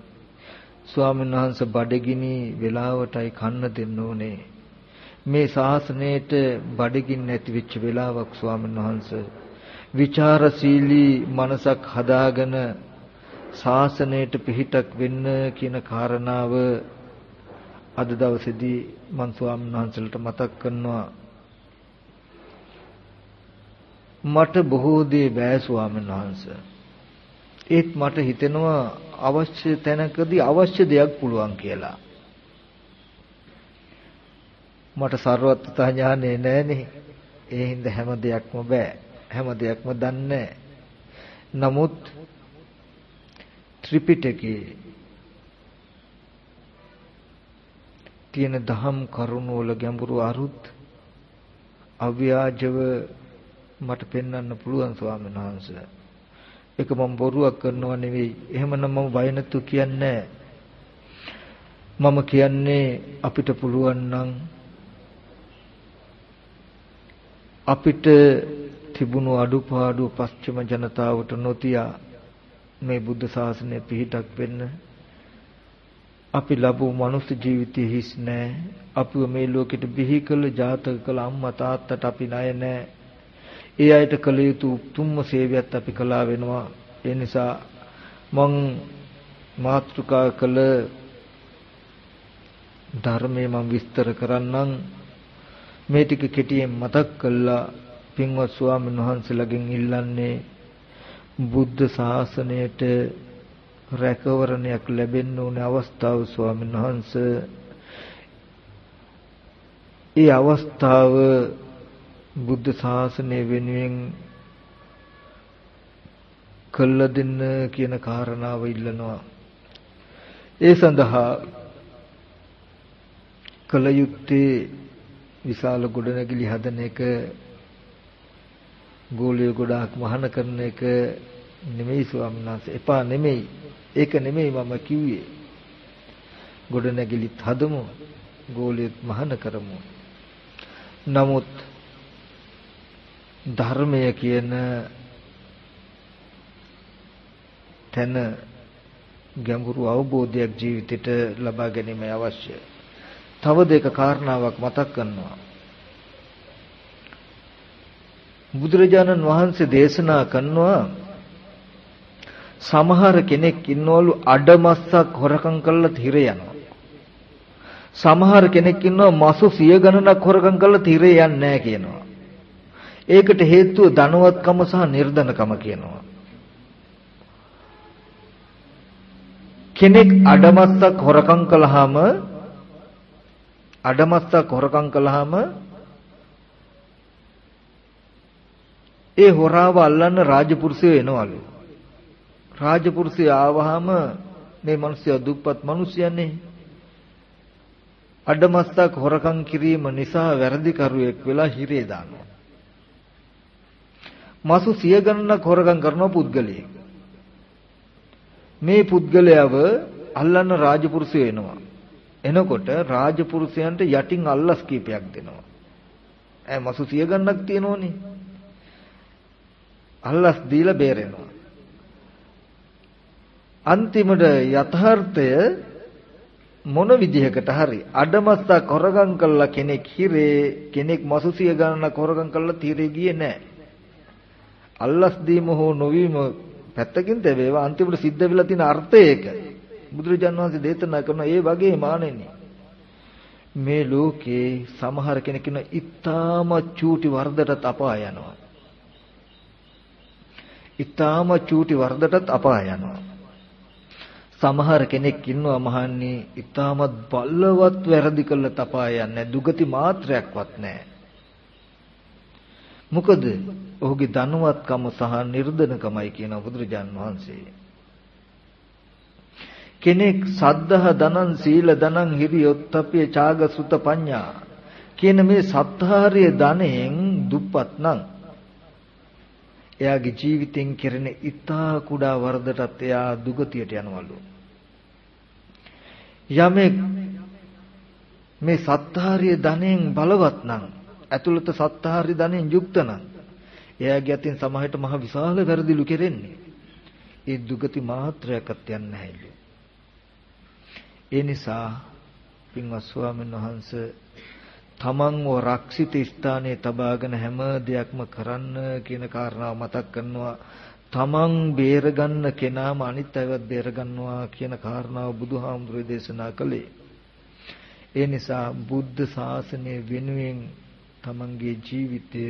ස්වාමීන් වහන්සේ බඩගිනි වෙලාවටයි කන්න දෙන්න ඕනේ. මේ ශාසනයට බඩගින්න නැති වෙච්ච වෙලාවක් ස්වාමීන් වහන්සේ. විචාරශීලී මනසක් හදාගෙන ශාසනයට පිහිටක් වෙන්න කියන කාරණාව අද දවසේදී මන් ස්වාමීන් වහන්සේලට මතක් කරනවා. මට බොහෝ දේ බෑ ස්වාමීන් වහන්සේ ඒත් මට හිතෙනවා අවශ්‍ය තැනකදී අවශ්‍ය දෙයක් පුළුවන් කියලා. මට ਸਰවත්තා ඥානෙ නැහනේ. ඒ හින්දා හැම දෙයක්ම බෑ. හැම දෙයක්ම දන්නේ නමුත් ත්‍රිපිටකයේ තියෙන දහම් කරුණු වල ගැඹුරු අරුත් අව්‍යාජව මට පෙන්වන්න පුළුවන් ස්වාමීන් වහන්සේ. ඒක මම බොරුවක් කරනවා නෙවෙයි. එහෙමනම් මම බය නැතු කියන්නේ මම කියන්නේ අපිට පුළුවන් නම් අපිට තිබුණු අඩුපාඩු පස්චිම ජනතාවට නොතියා මේ බුද්ධ ශාසනය පිහිටක් වෙන්න අපි ලැබූ මනුස්ස ජීවිතයේ හිස් නැහැ. අපිව මේ ලෝකෙට බිහි කළ ජාතක කළ අම්මා තාත්තට අපි ණය නැහැ. ඒ අයට කළ යුතු උතුම්ම සේවයත් අපි කළා වෙනවා. ඒ නිසා මං මාත්‍රිකා කළ ධර්මයේ මම විස්තර කරන්නම්. මේ ටික කෙටියෙන් මතක් කළා. පින්වත් ස්වාමීන් වහන්සේලාගෙන් ඉල්ලන්නේ බුද්ධ ශාසනයට රැකවරණයක් ලැබෙන්න ඕන අවස්ථාව ස්වාමීන් වහන්සේ. ඒ අවස්ථාව බුද්ධ ශාසනය වෙනුවෙන් කළ දෙන්න කියන කාරණාව ඉල්ලනවා. ඒ සඳහා කල යුත්තේ විශාල ගොඩනැගිලි හදන එක ගෝලිය ගොඩාක් මහාන කරන එක නෙමෙයි ස්වාමීන් වහන්සේ. එපා නෙමෙයි. ඒක නෙමෙයි මම කිව්වේ. ගොඩනැගිලිත් හදමු ගෝලියත් මහාන කරමු. නමුත් ධර්මය කියන තැන ගැඹුරු අවබෝධයක් ජීවිතයට ලබා ගැනීම අවශ්‍යයි. තව දෙක කාරණාවක් මතක් කරනවා. බුදුරජාණන් වහන්සේ දේශනා කරනවා සමහර කෙනෙක් ඉන්නවලු අඩමස්සක් හොරකම් කරලා තිර යනවා. සමහර කෙනෙක් ඉන්නවා මසු සිය ගණනක් හොරකම් කරලා තිර යන්නේ නැහැ කියනවා. ඒකට හේතුව ධනවත්කම සහ නිර්ධනකම කියනවා. කෙනෙක් අඩමස්සක් හොරකම් කළාම අඩමස්සක් හොරකම් කළාම ඒ හොරාව අල්ලන්න රාජපුරුෂයෝ එනවලු. රාජපුරුෂය ආවහම මේ මිනිස්සයා දුප්පත් මිනිස්සයන්නේ. අඩමස්සක් හොරකම් කිරීම නිසා වැරදිකරුවෙක් වෙලා හිරේ දානවා. මාසු සිය ගණනක් හොරකම් කරන පුද්ගලයෙක්. මේ පුද්ගලයාව අල්ලන්න රාජපුරුෂයෝ එනවා. එනකොට රාජපුරුෂයන්ට යටින් අල්ලස් කීපයක් දෙනවා. ඈ මාසු සිය ගණනක් තියෙනෝනේ. අල්ලස් දීලා බේරෙනවා. අන්තිමට යථාර්ථය මොන විදිහකට හරි අඩමස්සක් හොරගම් කළා කෙනෙක් හිරේ කෙනෙක් මසුසිය ගණනක් හොරගම් කළා තීරේ ගියේ නැහැ. අල්ලස් දීම හෝ නොවීම පැත්තකින් තේවේවා අන්තිමට සිද්ධ වෙලා තියෙන අර්ථය ඒක. බුදුරජාණන් වහන්සේ දේශනා කරන ඒ වගේ මානෙන්නේ. මේ ලෝකේ සමහර කෙනෙක් ඉන්න ඉතාම චූටි වර්ධටත් අපාය යනවා. ඊටාම චූටි වර්ධටත් අපාය යනවා. සමහර කෙනෙක් ඉන්නවා මහන්නේ ඊටාමත් බලවත් වැරදි කළ තපාය යන්නේ දුගති මාත්‍රයක්වත් නැහැ. මොකද ඔහුගේ ධනවත්කම සහ නිර්ධනකමයි කියන බුදුරජාන් වහන්සේ. කෙනෙක් සද්ධහ දනං සීල දනං හිරියොත්තප්පේ ඡාග සුත පඤ්ඤා කියන මේ සත්හාරිය ධනෙන් දුප්පත් නම් එයාගේ ජීවිතෙන් කෙරෙන ඊතා කුඩා වරදටත් එයා දුගතියට යනවලු. යමෙක් මේ සත්තාරිය ධනෙන් බලවත් නම් ඇතුළත සත්තාරි ධනෙන් යුක්ත නම් එයාගේ අතින් සමහරට මහ විශාල වැරදිලු කෙරෙන්නේ. ඒ දුගති මාත්‍රයක්වත් යන්නේ නැහැලු. ඒ නිසා පින්වත් ස්වාමීන් වහන්සේ තමන්ව රක්ෂිත ස්ථානයේ තබාගෙන හැම දෙයක්ම කරන්න කියන කාරණාව මතක් කරනවා තමන් බේරගන්න කෙනාම අනිත් අයවත් බේරගන්නවා කියන කාරණාව බුදුහාමුදුරේ දේශනා කළේ ඒ නිසා බුද්ධ ශාසනය වෙනුවෙන් තමන්ගේ ජීවිතය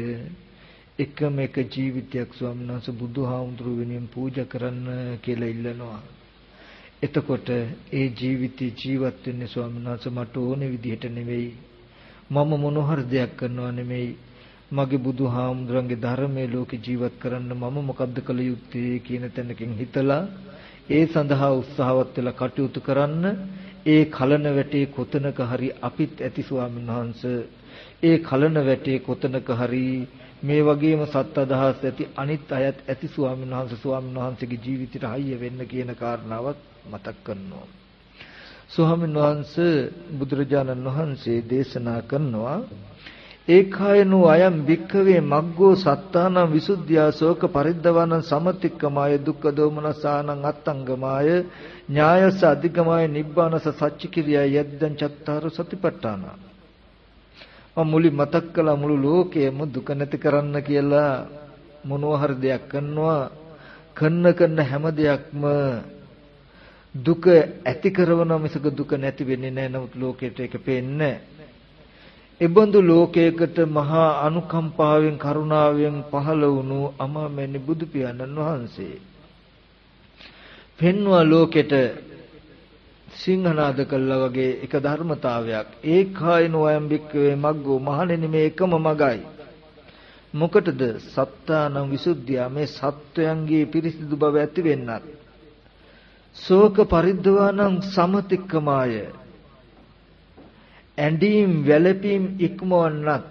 එකම එක ජීවිතයක් ස්වාමීන් වහන්සේ බුදුහාමුදුරු වෙනුවෙන් පූජා කරන්න කියලා ඉල්ලනවා. එතකොට ඒ ජීවිතේ ජීවත් වෙන්නේ ස්වාමීන් වහන්සේ මට ඕනේ විදිහට නෙවෙයි මම මොන හරි දෙයක් කරනවා නෙමෙයි. මගේ බුදුහාමුදුරන්ගේ ධර්මයේ ලෝකේ ජීවත් කරන්න මම මොකද්ද කළ යුත්තේ කියන තැනකින් හිතලා ඒ සඳහා උත්සාහවත් වෙලා කටයුතු කරන්න ඒ කලන වැටේ කොතනක හරි අපිත් ඇති ස්වාමීන් වහන්සේ ඒ කලන වැටේ කොතනක හරි මේ වගේම සත් අදහස් ඇති අනිත් අයත් ඇති ස්වාමීන් වහන්සේ ස්වාමීන් වහන්සේගේ ජීවිතයට හයිය වෙන්න කියන කාරණාවත් මතක් කරනවා. ස්වාමීන් වහන්සේ බුදුරජාණන් වහන්සේ දේශනා කරනවා ඒකායනෝ අයම් භික්ඛවේ මග්ගෝ සත්තානං විසුද්ධියා ශෝක පරිද්දවනං සමතික්කමාය දුක්ඛ දෝමනසානං අත්තංගමාය ඥායස අධිගමාය නිබ්බානස සච්චිකිරියා යද්දං චත්තාර සතිපට්ඨාන. මම මුලි මතක් කළා මුළු ලෝකයම දුක නැති කරන්න කියලා මොනවා හරි දෙයක් කරනවා. කන්න කන්න හැම දෙයක්ම දුක ඇති කරන මිසක දුක නැති වෙන්නේ නැහැ. නමුත් ලෝකයට ඒක පේන්නේ එබඳු ලෝකයකට මහා අනුකම්පාවෙන් කරුණාවෙන් පහළ වුණු අමාමැණි බුදු පියාණන් වහන්සේ. පෙන්වා ලෝකෙට සිංහනාද කළා වගේ එක ධර්මතාවයක්. ඒකායනෝ අයම් බික්කවේ මග්ගෝ මහණෙනි මේ එකම මගයි. මොකටද? සත්තානං විසුද්ධිය. මේ සත්වයන්ගේ පිරිසිදු බව ඇති වෙන්නත් ශෝක පරිද්දවානං සමතික්කමාය. ඇඬීම් වැළපීම් ඉක්මවන්නත්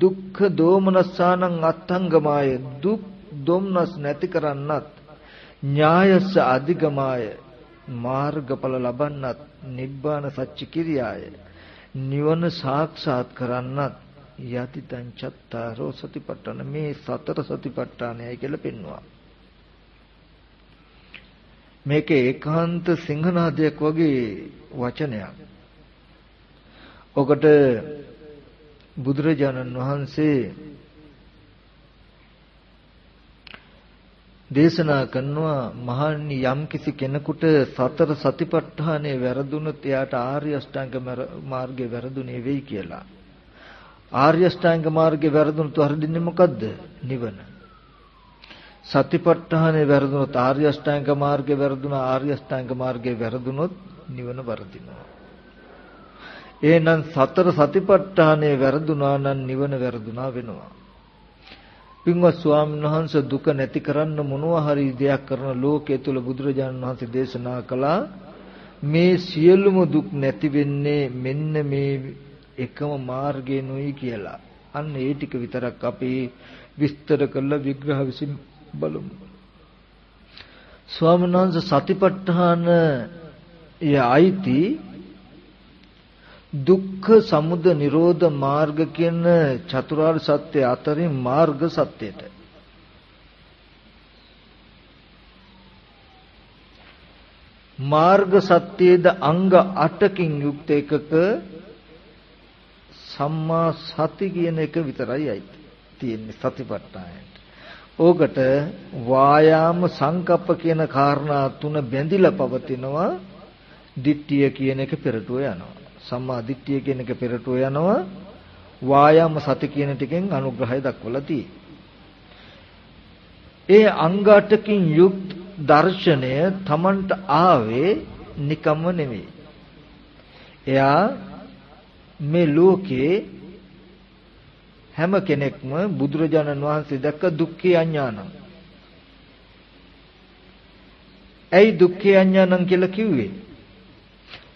දුක්ඛ දෝමනස්සානං අත්ංගමාය දුක් දුම්නස් නැති කරන්නත් ඥායස අධිගමාය. මාර්ගඵල ලබන්නත් නිබ්බාන සච්ච කිරියාය. නිවන සාක්ෂාත් කරන්නත් යතිතං චත්තාරෝ සතිපට්ඨාන. මේ සතර සතිපට්ඨානයයි කියලා පෙන්වුවා. මේක ඒකාන්ත සිංහනාදයක් වගේ වචනයක්. ඔකට බුදුරජාණන් වහන්සේ දේශනා කරනවා මහණනි යම්කිසි කෙනෙකුට සතර සතිපට්ඨානයේ වැරදුනොත් එයාට ආර්ය අෂ්ටාංග මාර්ගයේ වැරදුනේ වෙයි කියලා. ආර්ය අෂ්ටාංග මාර්ගයේ වැරදුනොත් හරින්නේ මොකද්ද? නිවන. සතිපට්ඨානයේ වැරදුනොත් ආර්ය අෂ්ටාංග මාර්ගයේ වැරදුනා ආර්ය අෂ්ටාංග මාර්ගයේ වැරදුනොත් නිවන වර්ධිනවා. එහෙනම් සතර සතිපට්ඨානයේ වැරදුනා නම් නිවන වැරදුනා වෙනවා. පින්වත් ස්වාමීන් වහන්සේ දුක නැති කරන්න මොනවා හරි දෙයක් කරන ලෝකයේ තුල බුදුරජාණන් වහන්සේ දේශනා කළා මේ සියලුම දුක් නැති වෙන්නේ මෙන්න මේ එකම මාර්ගය නොයි කියලා. අන්න ඒ ටික විතරක් අපි විස්තර කරලා විග්‍රහ විසින් බලමු. ස්වාමීන් වහන්සේ සතිපට්ඨාන යයිති දුක්ඛ සමුදය නිරෝධ මාර්ග කියන චතුරාර්ය සත්‍ය අතරින් මාර්ග සත්‍යයට මාර්ග සත්‍යයේද අංග 8කින් යුක්ත එකක සම්මා සති කියන එක විතරයි තියෙන්නේ සතිපට්ඨානයට. ඕකට වායාම සංකප්ප කියන කාරණා තුන බැඳිලා පවතිනවා දිට්ඨිය කියන එක පෙරටුව යනවා. සම්මා දිට්ඨිය කියන එක පෙරටුව යනවා වායාම සති කියන ටිකෙන් අනුග්‍රහය දක්වලා තියෙයි. ඒ අංගාටකින් යුක්ත දර්ශනය Tamanට ආවේ නිකම්ම නෙවෙයි. එයා මේ ලෝකේ හැම කෙනෙක්ම බුදුරජාණන් වහන්සේ දැක්ක දුක්ඛේ අඥානං. ඇයි දුක්ඛේ අඥානං කියලා කිව්වේ?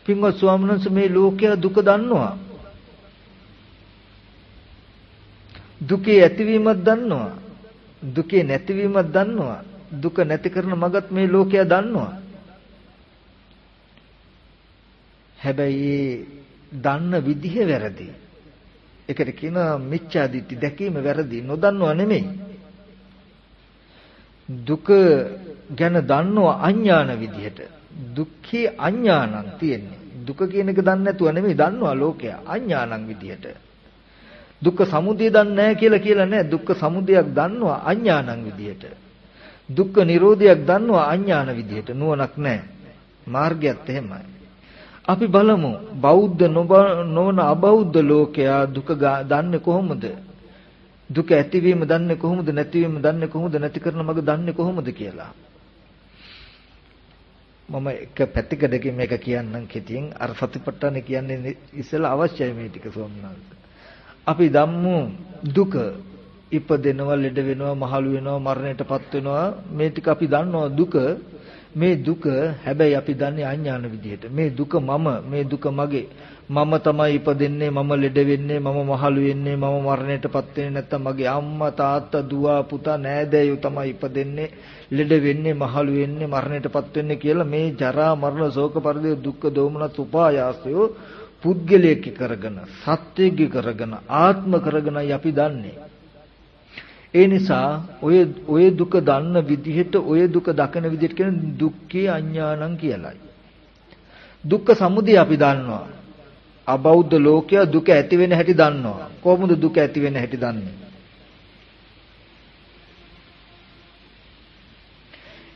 පින්වත් ස්වාමීන් වහන්සේ මේ ලෝකයා දුක දන්නවා. දුකේ ඇතිවීමක් දන්නවා. දුකේ නැතිවීමක් දන්නවා. දුක නැති කරන මගත් මේ ලෝකයා දන්නවා. හැබැයි දන්න විදිහ වැරදි. ඒකට කියනවා මිච්ඡා දිට්ඨි දැකීම වැරදි. නොදන්නව නෙමෙයි. දුක ගැන දන්නව අඥාන විදිහට. දුක්ඛේ අඥානං තියෙන්නේ. දුක කියන එක දන්නේ නැතුව නෙමෙයි දන්නවා ලෝකයා අඥානං විදියට. දුක්ඛ සමුදය දන්නේ නැහැ කියලා කියලා නැහැ. දුක්ඛ සමුදයක් දන්නවා අඥානං විදියට. දුක්ඛ නිරෝධයක් දන්නවා අඥාන විදියට. නුවණක් නැහැ. මාර්ගයත් එහෙමයි. අපි බලමු බෞද්ධ නොවන අබෞද්ධ ලෝකයා දුක දන්නේ කොහොමද? දුක ඇතිවීම දන්නේ කොහොමද නැතිවීම දන්නේ කොහොමද නැති කරන මඟ දන්නේ කොහොමද කියලා. මම එක පැතිකඩකින් මේක කියන්නම් කෙටියෙන්. අර සතිපට්ඨාන කියන්නේ ඉස්සෙල්ලා අවශ්‍යයි මේ ටික ස්වාමීන් වහන්සේ. අපි දම්මු දුක. ඉපදෙනවා ලෙඩ වෙනවා මහලු වෙනවා මරණයටපත් වෙනවා. මේ ටික අපි දන්නවා දුක. මේ දුක හැබැයි අපි දන්නේ අඥාන විදිහට. මේ දුක මම මේ දුක මගේ. මම තමයි ඉපදෙන්නේ මම ලෙඩ වෙන්නේ මම මහලු වෙන්නේ මම මරණයටපත් වෙන්නේ නැත්තම් මගේ අම්මා තාත්තා දුව පුතා නෑදෑයෝ තමයි ඉපදෙන්නේ. ලෙඩ වෙන්නේ මහලු වෙන්නේ මරණයටපත් වෙන්නේ කියලා මේ ජරා මරණ ශෝක පරිදේ දුක්ඛ දෝමනස් උපායාසයෝ පුද්ගලයෙක් කරගෙන සත්‍යයක් කරගෙන ආත්ම කරගෙනයි අපි දන්නේ ඒ නිසා ඔය ඔය දුක දන්න විදිහට ඔය දුක දකින විදිහට කියන දුක්ඛේ අඥානං කියලයි. දුක්ඛ සමුදය අපි දන්නවා. අබෞද්ධ ලෝකයා දුක ඇති වෙන හැටි දන්නවා. කොහොමද දුක ඇති වෙන හැටි දන්නේ?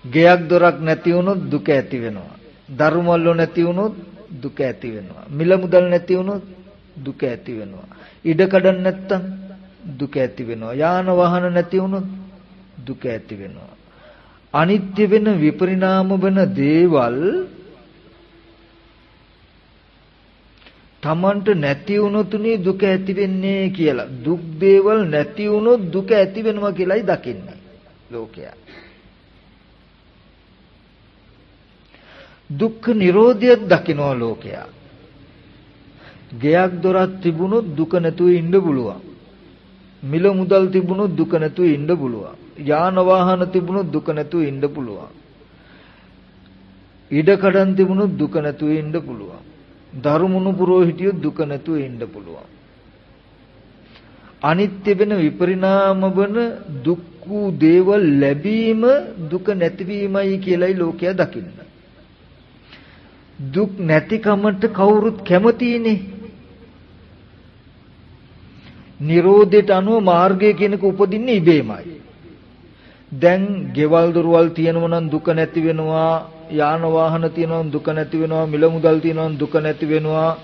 ගෙයක් දොරක් නැති වුණොත් දුක ඇති වෙනවා. ධර්මවල නැති වුණොත් දුක ඇති වෙනවා. මිල මුදල් නැති වුණොත් දුක ඇති වෙනවා. ඉඩ කඩන් නැත්තම් දුක ඇති වෙනවා. යාන වාහන නැති වුණොත් දුක ඇති වෙනවා. අනිත්‍ය වෙන විපරිණාම වෙන දේවල් තමන්ට නැති වුණොතුනේ දුක ඇති වෙන්නේ කියලා. දුක් දේවල් නැති වුණොත් දුක ඇති වෙනවා කියලායි දකින්නේ ලෝකයා. දුක්ඛ නිරෝධය දකිනවා ලෝකයා. ගෙයක් දොරක් තිබුණොත් දුක නැතුව ඉන්න පුළුවන්. මිල මුදල් තිබුණොත් දුක නැතුව ඉන්න පුළුවන්. යාන වාහන තිබුණොත් දුක නැතුව ඉන්න පුළුවන්. ඉඩ කඩන් තිබුණොත් දුක නැතුව ඉන්න පුළුවන්. ධර්මුණු පුරෝහිටියොත් දුක නැතුව ඉන්න පුළුවන්. අනිත්‍ය වෙන විපරිණාම වන දුක් වූ දේවල් ලැබීම දුක නැතිවීමයි කියලයි ලෝකයා දකින්න. දුක් නැතිකමට කවුරුත් කැමතිනේ. Nirodheට අනුව මාර්ගය කියනක උපදින්නේ ඉබේමයි. දැන් ගෙවල් දොරවල් තියෙනවා නම් දුක නැති වෙනවා, යාන වාහන තියෙනවා නම් දුක නැති වෙනවා, මිල මුදල් තියෙනවා නම් දුක නැති වෙනවා.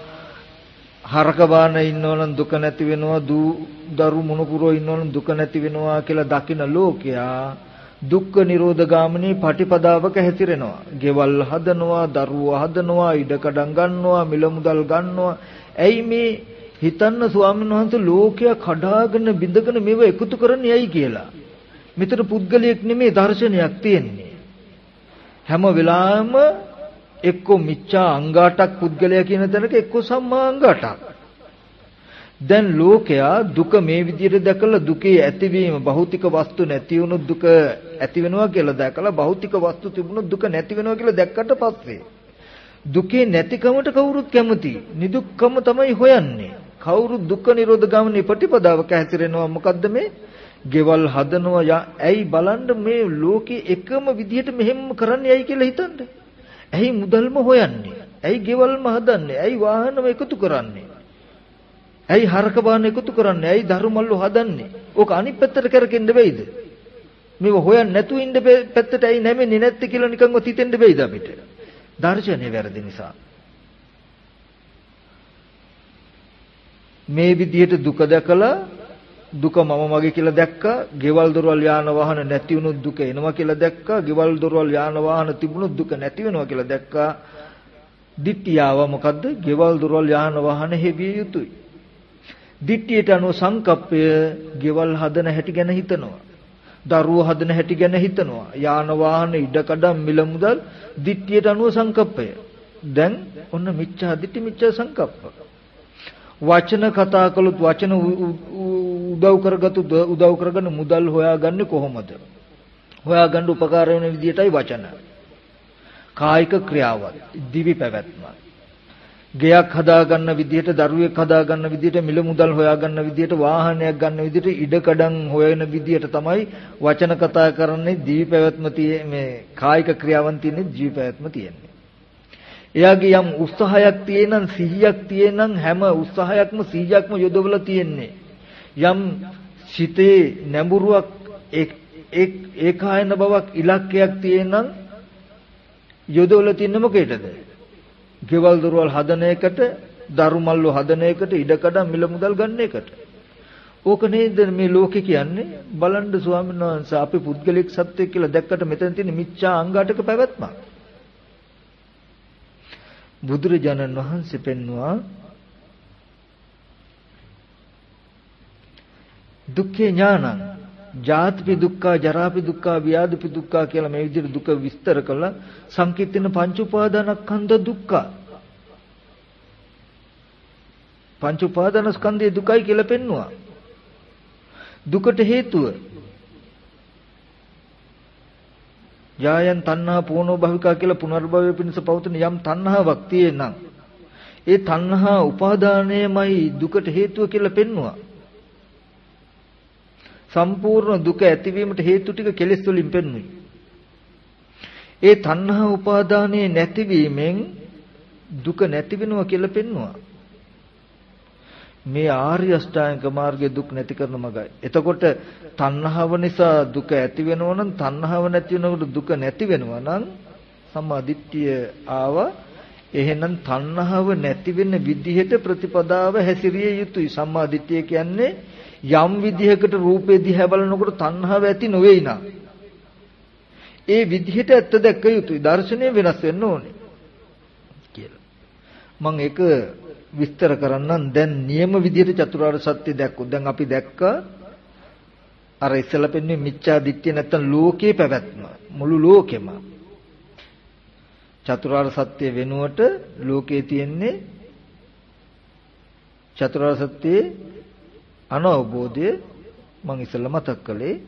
හරක බාන ඉන්නවා නම් දුක නැති වෙනවා, දූ දරු මුණුපුරෝ ඉන්නවා නම් දුක නැති වෙනවා කියලා දකින ලෝකයා දුක්ඛ නිරෝධ ගාමිනී පටිපදාවක හැතිරෙනවා. ගෙවල් හදනවා, දරුවෝ හදනවා, ඉඩකඩම් ගන්නවා, මිල මුදල් ගන්නවා. ඇයි මේ හිතන්න ස්වාමීන් වහන්සේ ලෝකයා කඩාගෙන බිඳගෙන මේව එකතු කරන්නේ ඇයි කියලා. මෙතන පුද්ගලයෙක් නෙමේ දර්ශනයක් තියෙන්නේ. හැම වෙලාවෙම එක්ක මිච්ඡා අංගාටක් පුද්ගලයා කියන තැනක එක්ක සම්මා අංගාටක්. දැන් ලෝකයා දුක මේ විදිහට දැකලා දුකේ ඇතිවීම භෞතික වස්තු නැති වුණොත් දුක ඇති වෙනවා කියලා දැකලා භෞතික වස්තු තිබුණොත් දුක නැති වෙනවා කියලා දැක්කට පස්සේ දුකේ නැතිකමට කවුරුත් කැමති නිදුක්කම තමයි හොයන්නේ කවුරු දුක්ඛ නිරෝධ ගාමිනී ප්‍රතිපදාවක හැසිරෙනවා මොකද්ද මේ? ගෙවල් හදනවා ඇයි බලන්න මේ ලෝකේ එකම විදිහට මෙහෙම කරන්නේ ඇයි කියලා හිතන්න. ඇයි මුදල්ම හොයන්නේ? ඇයි ගෙවල්ම හදන්නේ? ඇයි වාහනම එකතු කරන්නේ? ඇයි හරක බාන එකතු කරන්නේ? ඇයි ධර්මල්ලු හදන්නේ? ඕක අනිත් පැත්තට කරකෙන්න බැයිද? මේව හොයන්න නැතුව ඉන්න පැත්තට ඇයි නැමෙන්නේ නැත්තේ කියලා නිකන්ව තිතෙන්න බැයිද අපිට? දර්ශනේ වැරදි නිසා. මේ විදිහට දුක දැකලා දුක මම මගේ කියලා දැක්කා. ගෙවල් දොරවල් යාන වාහන නැති වුණොත් දුක එනවා කියලා දැක්කා. ගෙවල් දොරවල් යාන වාහන තිබුණොත් දුක නැති වෙනවා කියලා දැක්කා. දිට්ඨියාව මොකද්ද? ගෙවල් දොරවල් යාන වාහන හෙවිය යුතුයි. දිට්ඨියට අනුව සංකප්පය ගෙවල් හදන හැටි ගැන හිතනවා. දරුවෝ හදන හැටි ගැන හිතනවා. යාන වාහන ඉඩකඩම් මිල මුදල් දිට්ඨියට අනුව සංකප්පය. දැන් ඔන්න මිච්ඡා දිට්ඨි මිච්ඡා සංකප්ප. වචන කතා කළොත් වචන උදව් කරගතු උදව් කරගෙන මුදල් හොයාගන්නේ කොහොමද? හොයාගන්න උපකාර වෙන විදියටයි වචන. කායික ක්‍රියාවත්, දිවි පැවැත්ම. ගෙයක් හදාගන්න විදියට, දරුවෙක් හදාගන්න විදියට, මිල මුදල් හොයාගන්න විදියට, වාහනයක් ගන්න විදියට, ඉඩකඩම් හොයන විදියට තමයි වචන කතා කරන්නේ දිවි පැවැත්ම මේ කායික ක්‍රියාවන් තියෙන්නේ ජීවි පැවැත්ම තියෙන්නේ. එයාගේ යම් උත්සාහයක් තියෙනනම් සිහියක් තියෙනනම් හැම උත්සාහයක්ම සිහියක්ම යොදවලා තියෙන්නේ. යම් සිතේ නැඹුරුවක් ඒකායන බවක් ඉලක්කයක් තියෙනනම් යොදවලා තින්නේ මොකේද? ගෙවල් දොරවල් හදන එකට, දරුමල්ලු හදන එකට, ඉඩකඩ මිල මුදල් ගන්න එකට. ඕක නේද මේ ලෝකේ කියන්නේ බලන්න ස්වාමීන් වහන්සේ අපි පුද්ගලික සත්‍යයක් කියලා දැක්කට මෙතන තියෙන මිච්ඡා අංගාටක පැවැත්මක්. බුදුරජාණන් වහන්සේ පෙන්වුවා දුක්ඛේ ඥානං ජාතිපි දුක්ඛ ජරාපි දුක්ඛ ව්‍යාධිපි දුක්ඛ කියලා මේ විදිහට දුක විස්තර කළා. සංකීර්තන පංච උපාදානස්කන්ධ දුක්ඛ. පංච උපාදානස්කන්ධයේ දුකයි කියලා පෙන්නවා. දුකට හේතුව යායන් තණ්හා පූර්ණෝ භවිකා කියලා පුනර්භවය පිණිස පවතින යම් තණ්හාවක් තියෙනම් ඒ තණ්හා උපාදානයමයි දුකට හේතුව කියලා පෙන්නවා. සම්පූර්ණ දුක ඇතිවීමට හේතු ටික කෙලෙස් වලින් පෙන්වුයි. ඒ තණ්හා උපාදානයේ නැතිවීමෙන් දුක නැති වෙනවා කියලා පෙන්වුවා. මේ ආර්ය අෂ්ටාංග මාර්ගයේ දුක් නැති කරන මගයි. එතකොට තණ්හාව නිසා දුක ඇති වෙනවා නම් තණ්හාව නැති වෙනකොට දුක නැති වෙනවා නම් සම්මා දිට්ඨිය ආව එහෙනම් තණ්හාව නැති වෙන විදිහට ප්‍රතිපදාව හැසිරිය යුතුයි. සම්මා දිට්ඨිය කියන්නේ යම් විදිහකට රූපේ දිහා බලනකොට තණ්හාව ඇති නොවේයි නා. ඒ විදිහට ඇත්ත දැක්ක යුතුයි. දර්ශනය වෙනස් වෙන්න ඕනේ. කියලා. මම ඒක විස්තර කරන්නම් දැන් නියම විදිහට චතුරාර්ය සත්‍ය දැක්කොත් දැන් අපි දැක්ක අර ඉස්සලා පෙන්වන්නේ මිච්ඡා දිට්ඨිය නැත්තම් ලෝකේ පැවැත්ම මුළු ලෝකෙම චතුරාර්ය සත්‍ය වෙනුවට ලෝකේ තියෙන්නේ චතුරාර්ය සත්‍යයේ අනවබෝධය මම ඉස්සෙල්ලා මතක් කළේ.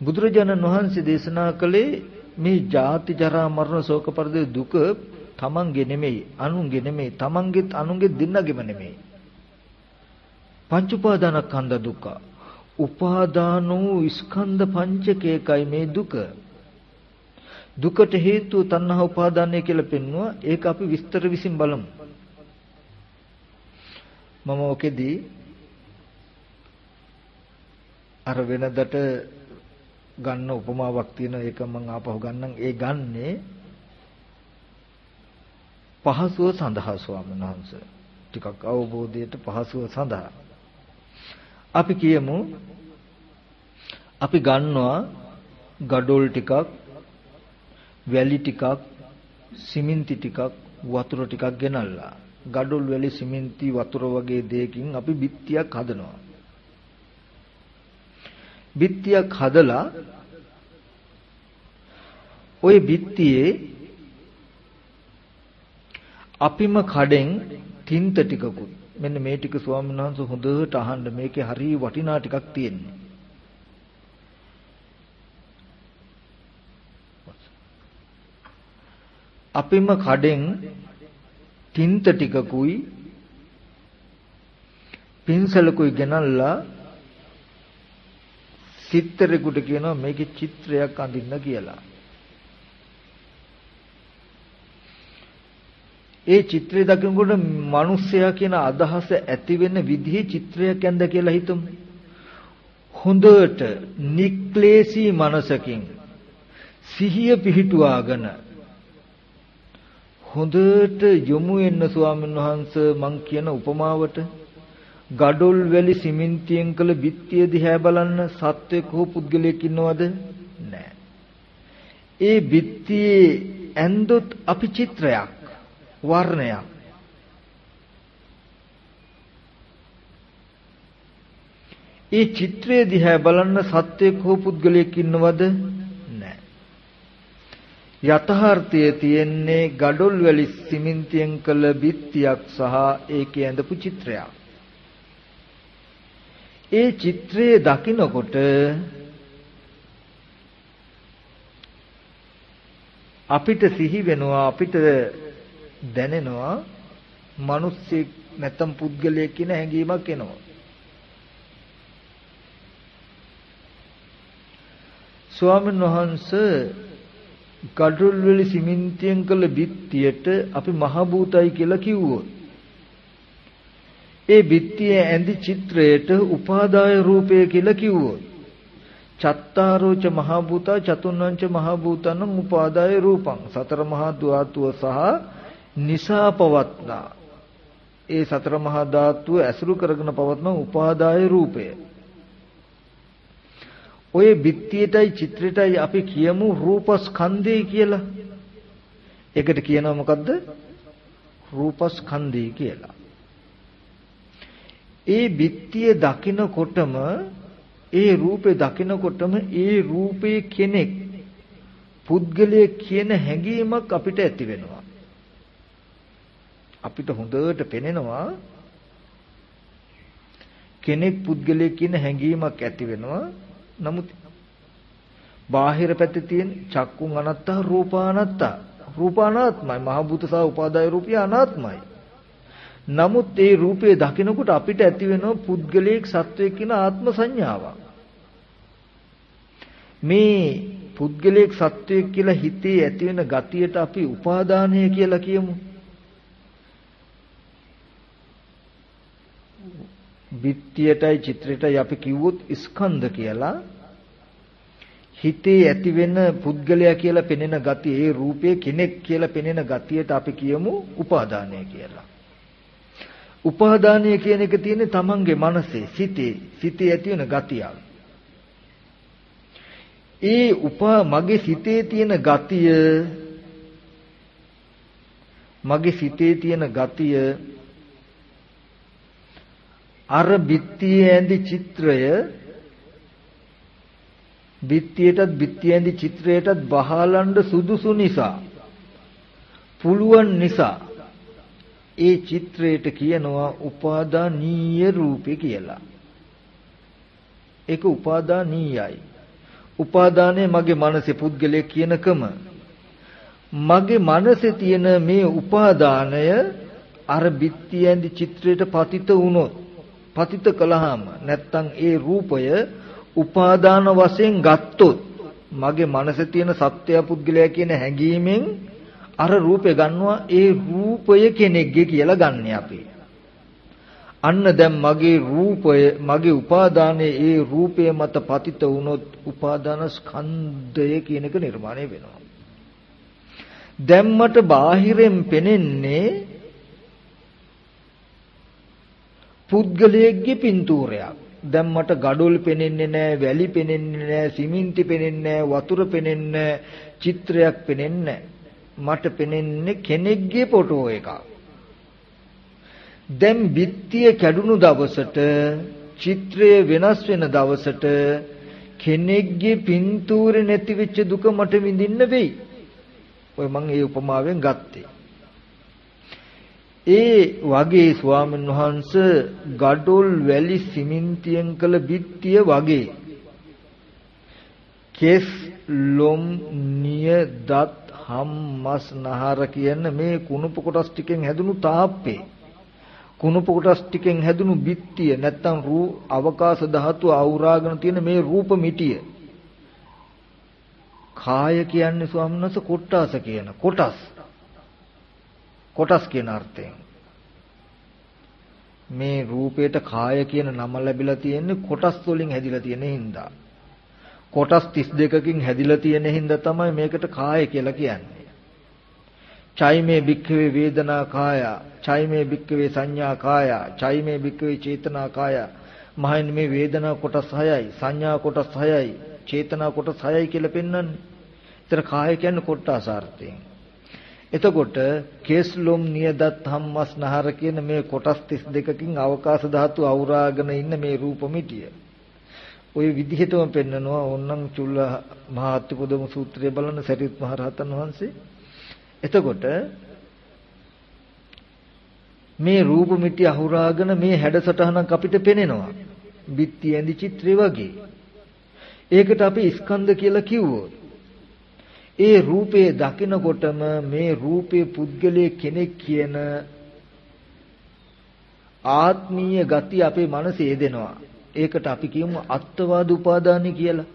බුදුරජාණන් වහන්සේ දේශනා කළේ මේ ජාති ජරා මරණ ශෝක පරිදේ දුක තමන්ගේ නෙමෙයි අනුන්ගේ නෙමෙයි තමන්ගේත් අනුන්ගේ දෙන්නගේම නෙමෙයි. පංච උපාදානස්කන්ධ දුක. උපාදානෝ ස්කන්ධ පංචකයකයි මේ දුක. දුකට හේතුව තණ්හා උපාදානය කියලා පෙන්වුවා. ඒක අපි විස්තර විසින් බලමු. මම ඔකෙදී අර වෙනදට ගන්න උපමාවක් තියෙන ඒක මම ආපහු ගන්නම්. ඒ ගන්නේ පහසුව සඳහා ස්වාමීන් වහන්සේ. ටිකක් අවබෝධයට පහසුව සඳහා. අපි කියමු අපි ගන්නවා ගඩොල් ටිකක් වැලි ටිකක් සිමෙන්ති ටිකක් වතුර ටිකක් ගෙනල්ලා. ගඩොල් වැලි සිමෙන්ති වතුර වගේ දෙයකින් අපි බිත්තියක් හදනවා. බිත්තියක් හදලා ওই බිත්තියේ අපිම කඩෙන් තින්ත ටිකකුත් මෙන්න මේ ටික ස්වාමීන් වහන්සේ හොඳට අහන්න මේකේ හරි වටිනා ටිකක් තියෙන්නේ. අපිම කඩෙන් තින්ත ටිකකුයි පින්සලකුයි ගෙනල්ලා සිත්තරෙකුට කියනවා මේකේ චිත්‍රයක් අඳින්න කියලා. ඒ චිත්‍රය දකිනකොට මිනිස්සයා කියන අදහස ඇති වෙන විදිහේ චිත්‍රයක් ඇඳ කියලා හිතමු. හොඳට නික්ලේශී මනසකින් සිහිය පිහිටුවාගෙන හොඳට යොමු වෙන්න ස්වාමීන් වහන්සේ මං කියන උපමාවට ගඩොල් වැලි සිමෙන්තියෙන් කළ බිත්තිය දිහා බලන්න සත්වයක් හෝ පුද්ගලයෙක් ඉන්නවද? නැහැ ඒ බිත්තියේ ඇන්දොත් අපි චිත්‍රයක් වර්ණයක්. ඒ චිත්‍රය දිහා බලන්න සත්වයක් හෝ පුද්ගලයෙක් ඉන්නවද? යථාර්ථයේ තියෙන්නේ gadol වැලි සිමෙන්තියෙන් කළ බිත්තියක් සහ ඒකේ ඇඳපු චිත්‍රයක්. ඒ චිත්‍රයේ දකිනකොට අපිට සිහි වෙනවා අපිට දැනෙනවා මිනිස්සෙක් නැත්තම් පුද්ගලයෙක් කියන හැඟීමක් එනවා. ස්වාමීන් වහන්සේ ගඩොල් වල සිමෙන්තියෙන් කළ බිත්තියට අපි මහ භූතයි කියලා කිව්වොත් ඒ බිත්තියේ ඇඳි චිත්‍රයට උපාදාය රූපය කියලා කිව්වොත් චත්තාරෝච මහ භූතා චතුන්නංච මහ භූතං උපාදාය රූපං. සතර මහා ධාතුව සහ නිසා පවත්නා. ඒ සතර මහා ධාතුව ඇසුරු කරගෙන පවත්න උපාදාය රූපය. ඔය බිත්තියටයි චිත්‍රයටයි අපි කියමු රූපස්කන්ධය කියලා. ඒකට කියනවා මොකද්ද? රූපස්කන්ධය කියලා. ඒ බිත්තිය දකිනකොටම ඒ රූපේ දකිනකොටම ඒ රූපේ කෙනෙක් පුද්ගලයෙක් කියන හැඟීමක් අපිට ඇති වෙනවා. අපිට හොඳට පෙනෙනවා කෙනෙක් පුද්ගලයෙක් කියන හැඟීමක් ඇති වෙනවා. නමුත් බාහිර පැත්තේ තියෙන චක්කුන් අනත්තා රූපානත්තා රූපානාත්මයි මහ භූත සහ උපාදාය රූපය අනාත්මයි. නමුත් ඒ රූපේ දකිනකොට අපිට ඇති වෙනවා පුද්ගලයෙක් සත්වයක් කියන ආත්ම සංඥාවක්. මේ පුද්ගලයෙක් සත්වයක් කියලා හිතේ ඇති වෙන ගතියට අපි උපාදානය කියලා කියමු. බිත්තියටයි චිත්‍රයටයි අපි කිව්වොත් ස්කන්ධ කියලා හිතේ ඇති වෙන පුද්ගලයා කියලා පෙනෙන ගතිය ඒ රූපයේ කෙනෙක් කියලා පෙනෙන ගතියට අපි කියමු උපාදානය කියලා. උපාදානය කියන එක තියෙන්නේ තමන්ගේ මනසේ සිතේ සිතේ ඇති වෙන ගතියක්. ඒ උපා මගේ සිතේ තියෙන ගතිය මගේ සිතේ තියෙන ගතිය අර බිත්තියේ ඇඳි චිත්‍රය බිත්තියටත් බිත්තිය ඇඳි චිත්‍රයටත් බහලන්න සුදුසු නිසා පුළුවන් නිසා ඒ චිත්‍රයට කියනවා උපාදානීය රූපේ කියලා. ඒක උපාදානීයයි. උපාදානය මගේ මනසේ පුද්ගලයෙක් කියනකම මගේ මනසේ තියෙන මේ උපාදානය අර බිත්තිය ඇඳි චිත්‍රයට පතිත වුණොත් පතිත කළාම නැත්තම් ඒ රූපය උපාදාන වශයෙන් ගත්තොත් මගේ මනසේ තියෙන සත්‍ය පුද්ගලයා කියන හැඟීමෙන් අර රූපේ ගන්නවා ඒ රූපය කෙනෙක්ගේ කියලා ගන්න අපි. අන්න දැන් මගේ රූපය මගේ උපාදානයේ ඒ රූපය මත පතිත වුණොත් උපාදාන ස්කන්ධය කියන එක නිර්මාණය වෙනවා. දැම්මට බාහිරෙන් පෙනෙන්නේ පුද්ගලයෙක්ගේ පින්තූරයක්. දැන් මට gadol පෙනෙන්නේ නැහැ, වැලි පෙනෙන්නේ නැහැ, සිමෙන්ති පෙනෙන්නේ නැහැ, වතුර පෙනෙන්නේ නැහැ, චිත්‍රයක් පෙනෙන්නේ මට පෙනෙන්නේ කෙනෙක්ගේ ෆොටෝ එකක්. දැන් බිත්තිය කැඩුණු දවසට චිත්‍රය වෙනස් වෙන දවසට කෙනෙක්ගේ පින්තූරේ නැති වෙච්ච දුක මට විඳින්න වෙයි. ඔය මම ඒ උපමාවෙන් ගත්තේ. ඒ වගේ ස්වාමීන් වහන්සේ gadol වැලි සිමෙන්තියෙන් කළ බිත්තිය වගේ. කෙස් ලොම් නිය දත් හම් මස් නහර කියන මේ කුණප කොටස් ටිකෙන් හැදුණු තාප්පේ. කුණප කොටස් ටිකෙන් හැදුණු බිත්තිය නැත්තම් රූ අවකාශ ධාතු අවුරාගෙන තියෙන මේ රූප මිටිය. කාය කියන්නේ ස්වාමීන් වහන්සේ කොට්ටාස කියන කොටස්. කොටස් කියන අර්ථයෙන් මේ රූපයට කාය කියන නම ලැබිලා තියෙන්නේ කොටස් වලින් හැදිලා තියෙන හින්දා කොටස් 32කින් හැදිලා තියෙන හින්දා තමයි මේකට කාය කියලා කියන්නේ චෛමේ භික්ඛවේ වේදනා කාය චෛමේ භික්ඛවේ සංඥා කාය චෛමේ භික්ඛවේ චේතනා කාය මහින් මේ වේදනා කොටස් 6යි සංඥා කොටස් 6යි චේතනා කොටස් 6යි කියලා පෙන්වන්නේ. ඒතර කාය කියන්නේ කොටස් අර්ථයෙන්. එතකොට කේස්ලොම් නියදත් හම්මස් නහර කියන මේ කොටස් 32කින් අවකාශ ධාතු අවුරාගෙන ඉන්න මේ රූපമിതിය. ওই විදිහටම පෙන්නනවා ඕන්නම් චුල්ල මහත්පුදම සූත්‍රය බලන සරියුත් මහරහතන් වහන්සේ. එතකොට මේ රූපമിതി අහුරාගෙන මේ හැඩසටහනක් අපිට පෙනෙනවා. බිත්ති ඇඳි චිත්‍රය වගේ. ඒකට අපි ස්කන්ධ කියලා කිව්වොත් ඒ රූපේ දකිනකොටම මේ රූපේ පුද්ගලයේ කෙනෙක් කියන ආත්මීය ගති අපේ මනසේ එදෙනවා. ඒකට අපි කියමු අත්වාද උපාදානයි කියලා.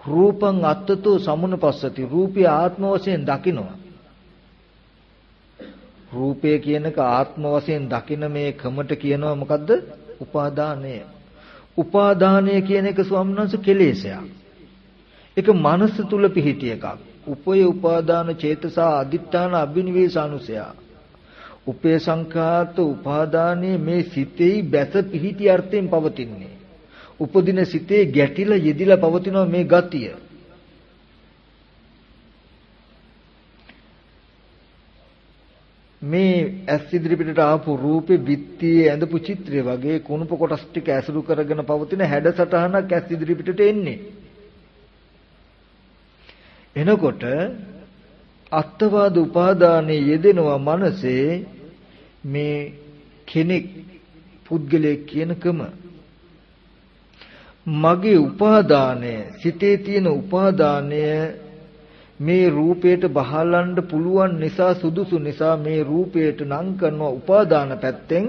රූපං අත්තතෝ සමුනපස්සති. රූපය ආත්ම වශයෙන් දකිනවා. රූපය කියනක ආත්ම වශයෙන් දකින මේ කමට කියනවා මොකද්ද? උපාදානය. උපාදානය කියන එක ස්වාමීන් වහන්සේ කෙලෙසයක්. ඒක මනස තුල පිහිටි එකක්. උපය උපාදාන චේතසා අදිත්‍යාන අබිනිවේෂානුසය. උපේ සංඛාත උපාදානයේ මේ සිතෙහි බැස පිහිටි අර්ථයෙන් පවතින්නේ. උපදින සිතේ ගැටිලා යෙදිලා පවතින මේ ගතිය. මේ ඇස් ඉදිරිපිටට ආපු රූපේ බිත්තියේ ඇඳපු චිත්‍රය වගේ කුණුප කොටස් ටික ඇසුරු කරගෙන පවතින හැඩසටහනක් ඇස් ඉදිරිපිටට එන්නේ. එනකොට අත්වාද උපාදානයේ යෙදෙනවා මනසේ මේ කෙනෙක් පුද්ගලයෙක් කියනකම මගේ උපාදානය සිතේ තියෙන උපාදානය මේ රූපයට බහලන්න පුළුවන් නිසා සුදුසු නිසා මේ රූපයට නම් කරන උපාදාන පැත්තෙන්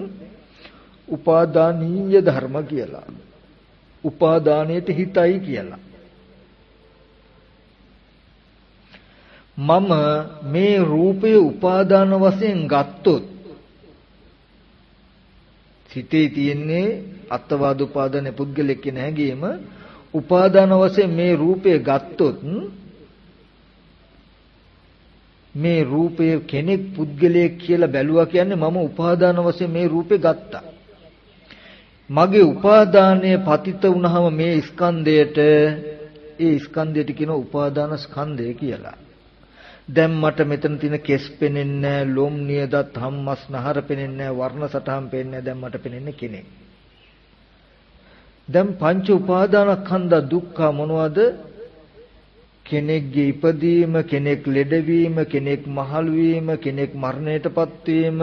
උපාදානීය ධර්ම කියලා. උපාදානයට හිතයි කියලා. මම මේ රූපය උපාදාන වශයෙන් ගත්තොත් සිතේ තියෙන්නේ අත්වාද උපාදාන පුද්ගලෙක් කියන හැඟීම උපාදාන වශයෙන් මේ රූපය ගත්තොත් මේ රූපය කෙනෙක් පුද්ගලයෙක් කියලා බැලුවා කියන්නේ මම උපාදාන වශයෙන් මේ රූපේ ගත්තා. මගේ උපාදානය පතිත වුණාම මේ ස්කන්ධයට ඒ ස්කන්ධයට කියන උපාදාන ස්කන්ධය කියලා. දැන් මට මෙතන තියෙන කෙස් පෙනෙන්නේ ලොම් නියදත් හම්මස් නහර පෙනෙන්නේ වර්ණ සටහන් පෙනෙන්නේ දැන් මට පෙනෙන්නේ කෙනෙක්. දැන් පංච උපාදානස්කන්ධ දුක්ඛ මොනවද? කෙනෙක්ගේ ඉපදීම, කෙනෙක් ලෙඩවීම, කෙනෙක් මහලු වීම, කෙනෙක් මරණයටපත් වීම,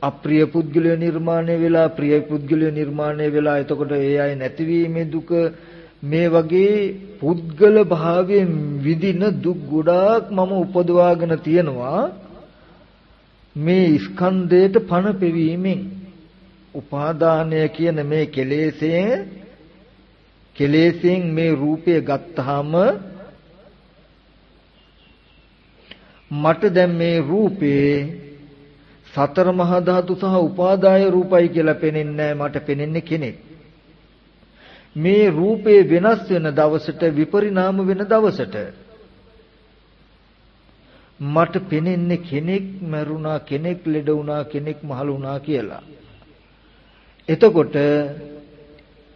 අප්‍රිය පුද්ගලය නිර්මාණය වෙලා ප්‍රිය පුද්ගලය නිර්මාණය වෙලා එතකොට ඒ අය නැතිවීමේ දුක මේ වගේ පුද්ගල භාවයෙන් විඳින දුක් ගොඩාක් මම උපදවාගෙන තියෙනවා මේ ස්කන්ධයට පණ පෙවීමෙන් උපාදානය කියන මේ කෙලෙසෙන් කෙලෙසෙන් මේ රූපය ගත්තාම මට දැන් මේ රූපේ සතර මහා ධාතු සහ උපාදාය රූපයි කියලා පෙනෙන්නේ මට පෙනෙන්නේ කෙනෙක්. මේ රූපේ වෙනස් වෙන දවසට විපරිණාම වෙන දවසට. මට පෙනෙන්නේ කෙනෙක් මරුණා කෙනෙක් ලෙඩ වුණා කෙනෙක් මහලු වුණා කියලා. එතකොට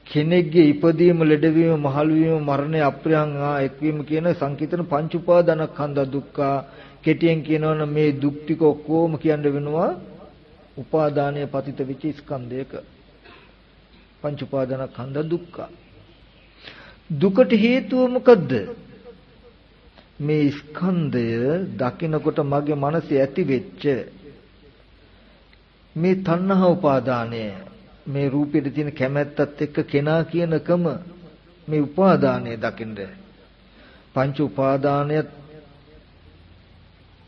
කෙනෙක්ගේ ඉපදීම ලෙඩවීම මහලු වීම මරණය අප්‍රයං ආ එක්වීම කියන සංකීර්ණ පංච උපාදානස්කන්ධ දුක්ඛ. කෙටියෙන් කියනවනම් මේ දුක් ටික ඔක්කොම කියන්න වෙනවා උපාදානයේ පතිත වෙච්ච ස්කන්ධයක. පංච උපාදානස්කන්ධ දුක්ඛ. දුකට හේතුව මොකද්ද? මේ ස්කන්ධය දකිනකොට මගේ මනසේ ඇති වෙච්ච මේ තණ්හා උපාදානය මේ රූපෙට තියෙන කැමැත්තත් එක්ක කෙනා කියනකම මේ උපාදානය දකින්න. පංච උපාදානයත්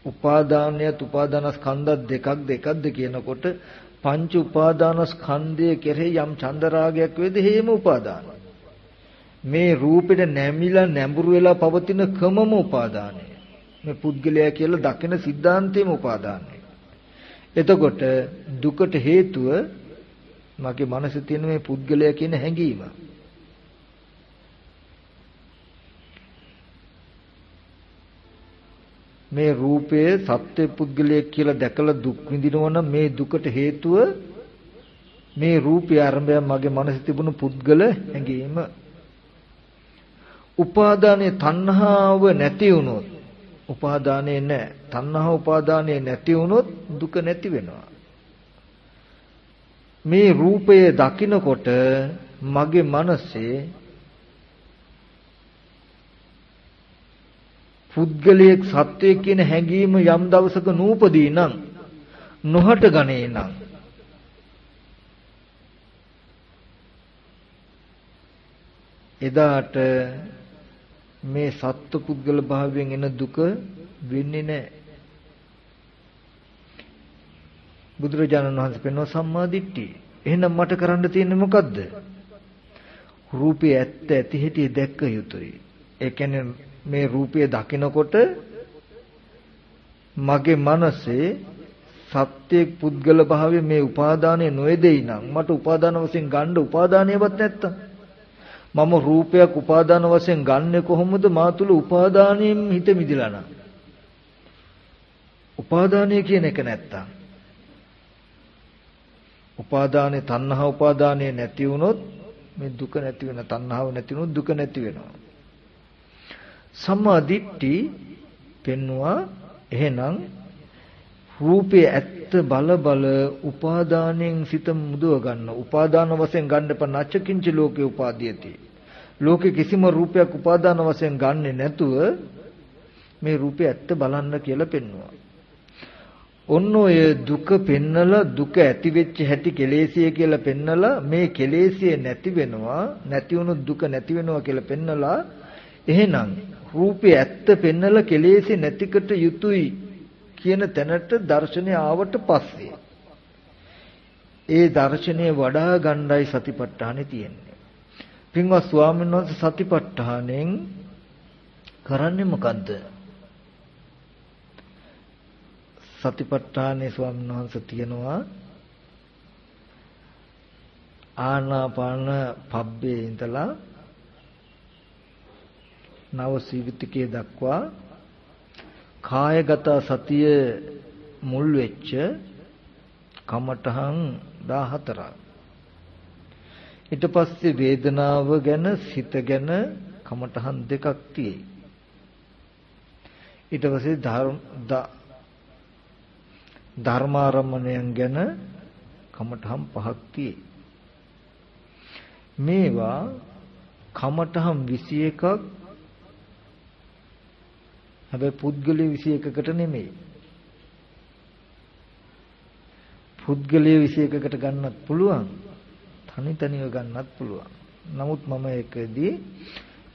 උපාදානයත් උපාදානස්කන්ධ දෙකක් දෙකක්ද කියනකොට පංච උපාදානස්කන්ධය කෙරෙහි යම් චන්දරාගයක් වේද හේම උපාදාන මේ රූපෙට නැමිලා නැඹුරු වෙලා පවතින කමම උපාදානය. මේ පුද්ගලයා කියලා දකින සිද්ධාන්තේම උපාදානය. එතකොට දුකට හේතුව මගේ මනසේ තියෙන මේ පුද්ගලයා කියන හැඟීම. මේ රූපය සත්‍ය පුද්ගලයෙක් කියලා දැකලා දුක් විඳිනවා මේ දුකට හේතුව මේ රූපය ආරම්භය මගේ මනසේ තිබුණු පුද්ගල හැඟීම. උපාදානයේ තණ්හාව නැති වුණොත් උපාදානයේ නැහැ තණ්හා උපාදානයේ නැති වුණොත් දුක නැති වෙනවා. මේ රූපය දකිනකොට මගේ මනසේ පුද්ගලයෙක් සත්වයෙක් කියන හැඟීම යම් දවසක නූපදී නම් නොහට ගනේ නම් එදාට මේ සත්ව පුද්ගල භාවයෙන් එන දුක වෙන්නේ නැහැ. බුදුරජාණන් වහන්සේ පෙන්වන සම්මා දිට්ඨිය. එහෙනම් මට කරන්න තියෙන්නේ මොකද්ද? රූපේ ඇත්ත ඇති හැටි දැක්ක යුතුයි. ඒ කියන්නේ මේ රූපය දකිනකොට මගේ මනසේ සත්‍ය පුද්ගල භාවයේ මේ උපාදානය නොයදෙයි නම් මට උපාදාන වශයෙන් ගන්න උපාදානියවත් නැත්තම් මම රූපයක් උපාදාන වශයෙන් ගන්නෙ කොහොමද? මා තුල උපාදානයෙන් හිත මිදිලා නම්. උපාදානය කියන එක නැත්තම් උපාදානේ තණ්හා උපාදානේ නැති වුණොත් මේ දුක නැති වෙන තණ්හාව නැති වුණොත් දුක නැති වෙනවා. සම්මා දිට්ඨි පෙන්නවා එහෙනම් රූපේ ඇත්ත බල බල උපාදානයෙන් සිත මුදව ගන්න. උපාදාන වශයෙන් ගන්න එපා නච්චකින්ච ලෝකේ උපාදීයති. ලෝකේ කිසිම රූපයක් උපාදාන වශයෙන් ගන්නෙ නැතුව මේ රූපේ ඇත්ත බලන්න කියලා පෙන්වුවා. ඔන්න ඔය දුක පෙන්නලා දුක ඇති වෙච්ච හැටි කෙලෙසිය කියලා පෙන්නලා මේ කෙලෙසිය නැති වෙනවා නැති වුණු දුක නැති වෙනවා කියලා පෙන්නලා එහෙනම් රූපේ ඇත්ත පෙන්නලා කෙලෙසිය නැතිකට යුතුයි කියන තැනට දර්ශනය ආවට පස්සේ ඒ දර්ශනය වඩා ගණ්ඩායි සතිපට්ඨානෙ තියෙන්නේ. පින්වත් ස්වාමීන් වහන්සේ සතිපට්ඨානෙන් කරන්නේ මොකද්ද? සතිපට්ඨානේ ස්වාමීන් වහන්සේ තියනවා ආනාපාන පබ්බේ ඉඳලා නව සීවිතිකයේ දක්වා කායගත සතිය මුල් වෙච්ච කමඨහන් 14ක් ඊට පස්සේ වේදනාව ගැන සිත ගැන කමඨහන් දෙකක් තියෙයි ඊට පස්සේ ධර්මාරම්මණයන් ගැන කමඨහම් පහක් තියෙයි. මේවා කමඨහම් 21ක් හැබැයි පුද්ගලයේ 21කට නෙමෙයි. පුද්ගලයේ 21කට ගන්නත් පුළුවන්. තනි තනිව ගන්නත් පුළුවන්. නමුත් මම ඒකදී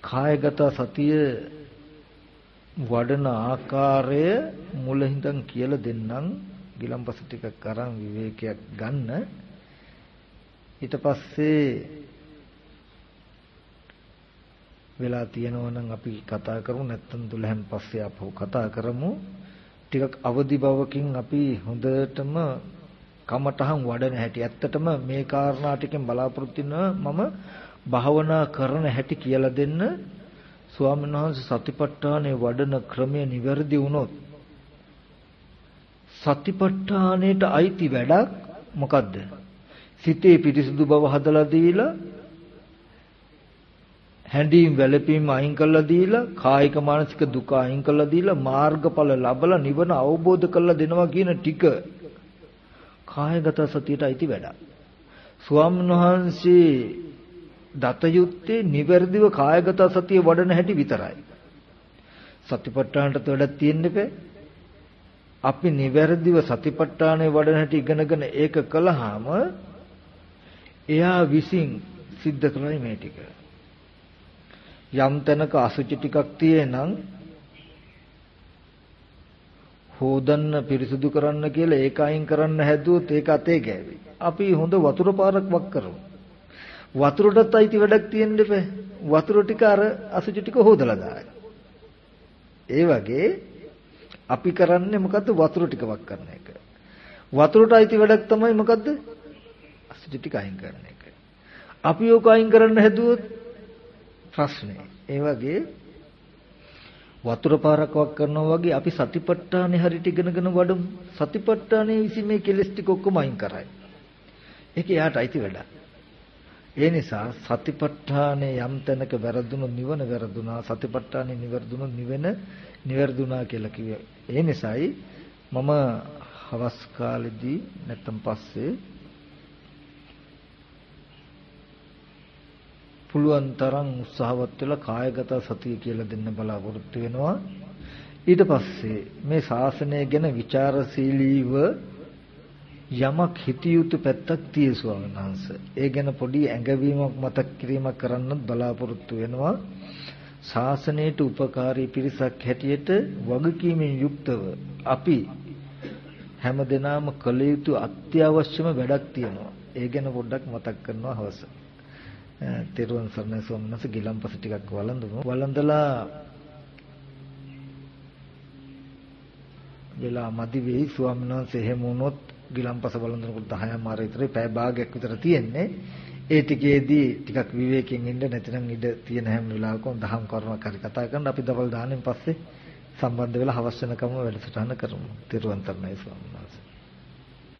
කායගත සතිය වඩන ආකාරය මුලින්දන් කියලා දෙන්නම් ගිලම්පස ටිකක් අරන් විවේකයක් ගන්න ඊට පස්සේ වෙලා තියෙනවා නම් අපි කතා කරමු. නැත්නම් 12න් පස්සේ අපහු කතා කරමු. ටිකක් අවදි බවකින් අපි හොඳටම කමටහන් වඩන හැටි. ඇත්තටම මේ කාරණා ටිකෙන් බලාපොරොත්තු මම භාවනා කරන හැටි කියලා දෙන්න ස්වාමීන් වහන්සේ සතිපට්ඨානේ වඩන ක්‍රමය නිවැරදි වුණොත් සතිපට්ඨානයට අයිති වැඩක් මොකද්ද? සිතේ පිරිසුදු බව හදලා දීලා හැඬීම් වැළපීම් අයින් කරලා දීලා කායික මානසික දුක අයින් කරලා දීලා මාර්ගඵල ලබලා නිවන අවබෝධ කරලා දෙනවා කියන ටික කායගත සතියට අයිති වැඩක්. ස්වාමීන් වහන්සේ දත යුත්තේ නිවැරදිව කායගත සතිය වඩන හැටි විතරයි. සතිපට්ඨානට වැඩක් තියෙන්න බෑ. අපි නිවැරදිව සතිපට්ඨානය වඩන හැටි ඉගෙනගෙන ඒක කළාම එයා විසින් සිද්ධ කරන්නේ මේ ටික. යම් තැනක අසුචි ටිකක් තියෙනම් හොදන්න පිරිසුදු කරන්න කියලා ඒක අයින් කරන්න හැදුවොත් ඒක අතේ ගෑවේ. අපි හොඳ වතුර පාරක් වක් කරමු. වතුරටත් අයිති වැඩක් තියෙන්න බෑ. වතුර ටික අර අසුචි ටික හොදලා දායි. ඒ වගේ අපි කරන්නේ මොකද්ද වතුර ටික වක් කරන එක. වතුරට අයිති වැඩක් තමයි මොකද්ද? අසුචි ටික අයින් කරන එක. අපි ඕක අයින් කරන්න හැදුවොත් ප්‍රශ්නේ. ඒ වගේ වතුර පාරක් වක් කරනවා වගේ අපි සතිපට්ඨානේ හරියට ඉගෙනගෙන වඩමු. සතිපට්ඨානේ විසි මේ කෙලස් ටික ඔක්කොම අයින් කරයි. ඒක එයාට අයිති වැඩක්. ඒ නිසා සතිපට්ඨානේ යම් තැනක වැරදුණු නිවන වැරදුනා සතිපට්ඨානේ නිවැරදුණු නිවෙන නිවැරදුනා කියලා කිව්වේ. ඒ නිසායි මම හවස් කාලෙදී නැත්තම් පස්සේ පුළුවන් තරම් උත්සාහවත් වෙලා කායගත සතිය කියලා දෙන්න බලාපොරොත්තු වෙනවා. ඊට පස්සේ මේ ශාසනය ගැන ਵਿਚාරශීලීව යමක් හිතියුතු පැත්තක් tie ස්වාමීන් වහන්සේ. ඒ ගැන පොඩි ඇඟවීමක් මතක් කිරීමක් කරන්නත් බලාපොරොත්තු වෙනවා. ශාසනයට උපකාරී පිරිසක් හැටියට වගකීමෙන් යුක්තව අපි හැමදෙනාම කළ යුතු අත්‍යවශ්‍යම වැඩක් තියෙනවා. ඒ ගැන පොඩ්ඩක් මතක් කරනවා හවස. තෙරුවන් සරණයි ස්වාමීන් වහන්සේ ගිලම්පස ටිකක් වළඳමු. වළඳලා වෙලා මදි වෙයි ස්වාමීන් වහන්සේ එහෙම වුණොත් ගිලම්පස වළඳනකොට 10 මාර විතරයි පැය භාගයක් විතර තියෙන්නේ. ඒ ටිකේදී ටිකක් විවේකයෙන් ඉන්න නැතිනම් ඉඩ තියෙන හැම වෙලාවකම දහම් කරුණක් හරි කතා කරන්න අපි දවල් දාන්නෙන් පස්සේ සම්බන්ධ වෙලා හවස් වෙනකම් වැඩසටහන කරමු. තිරුවන් සරණයි ස්වාමීන් වහන්සේ.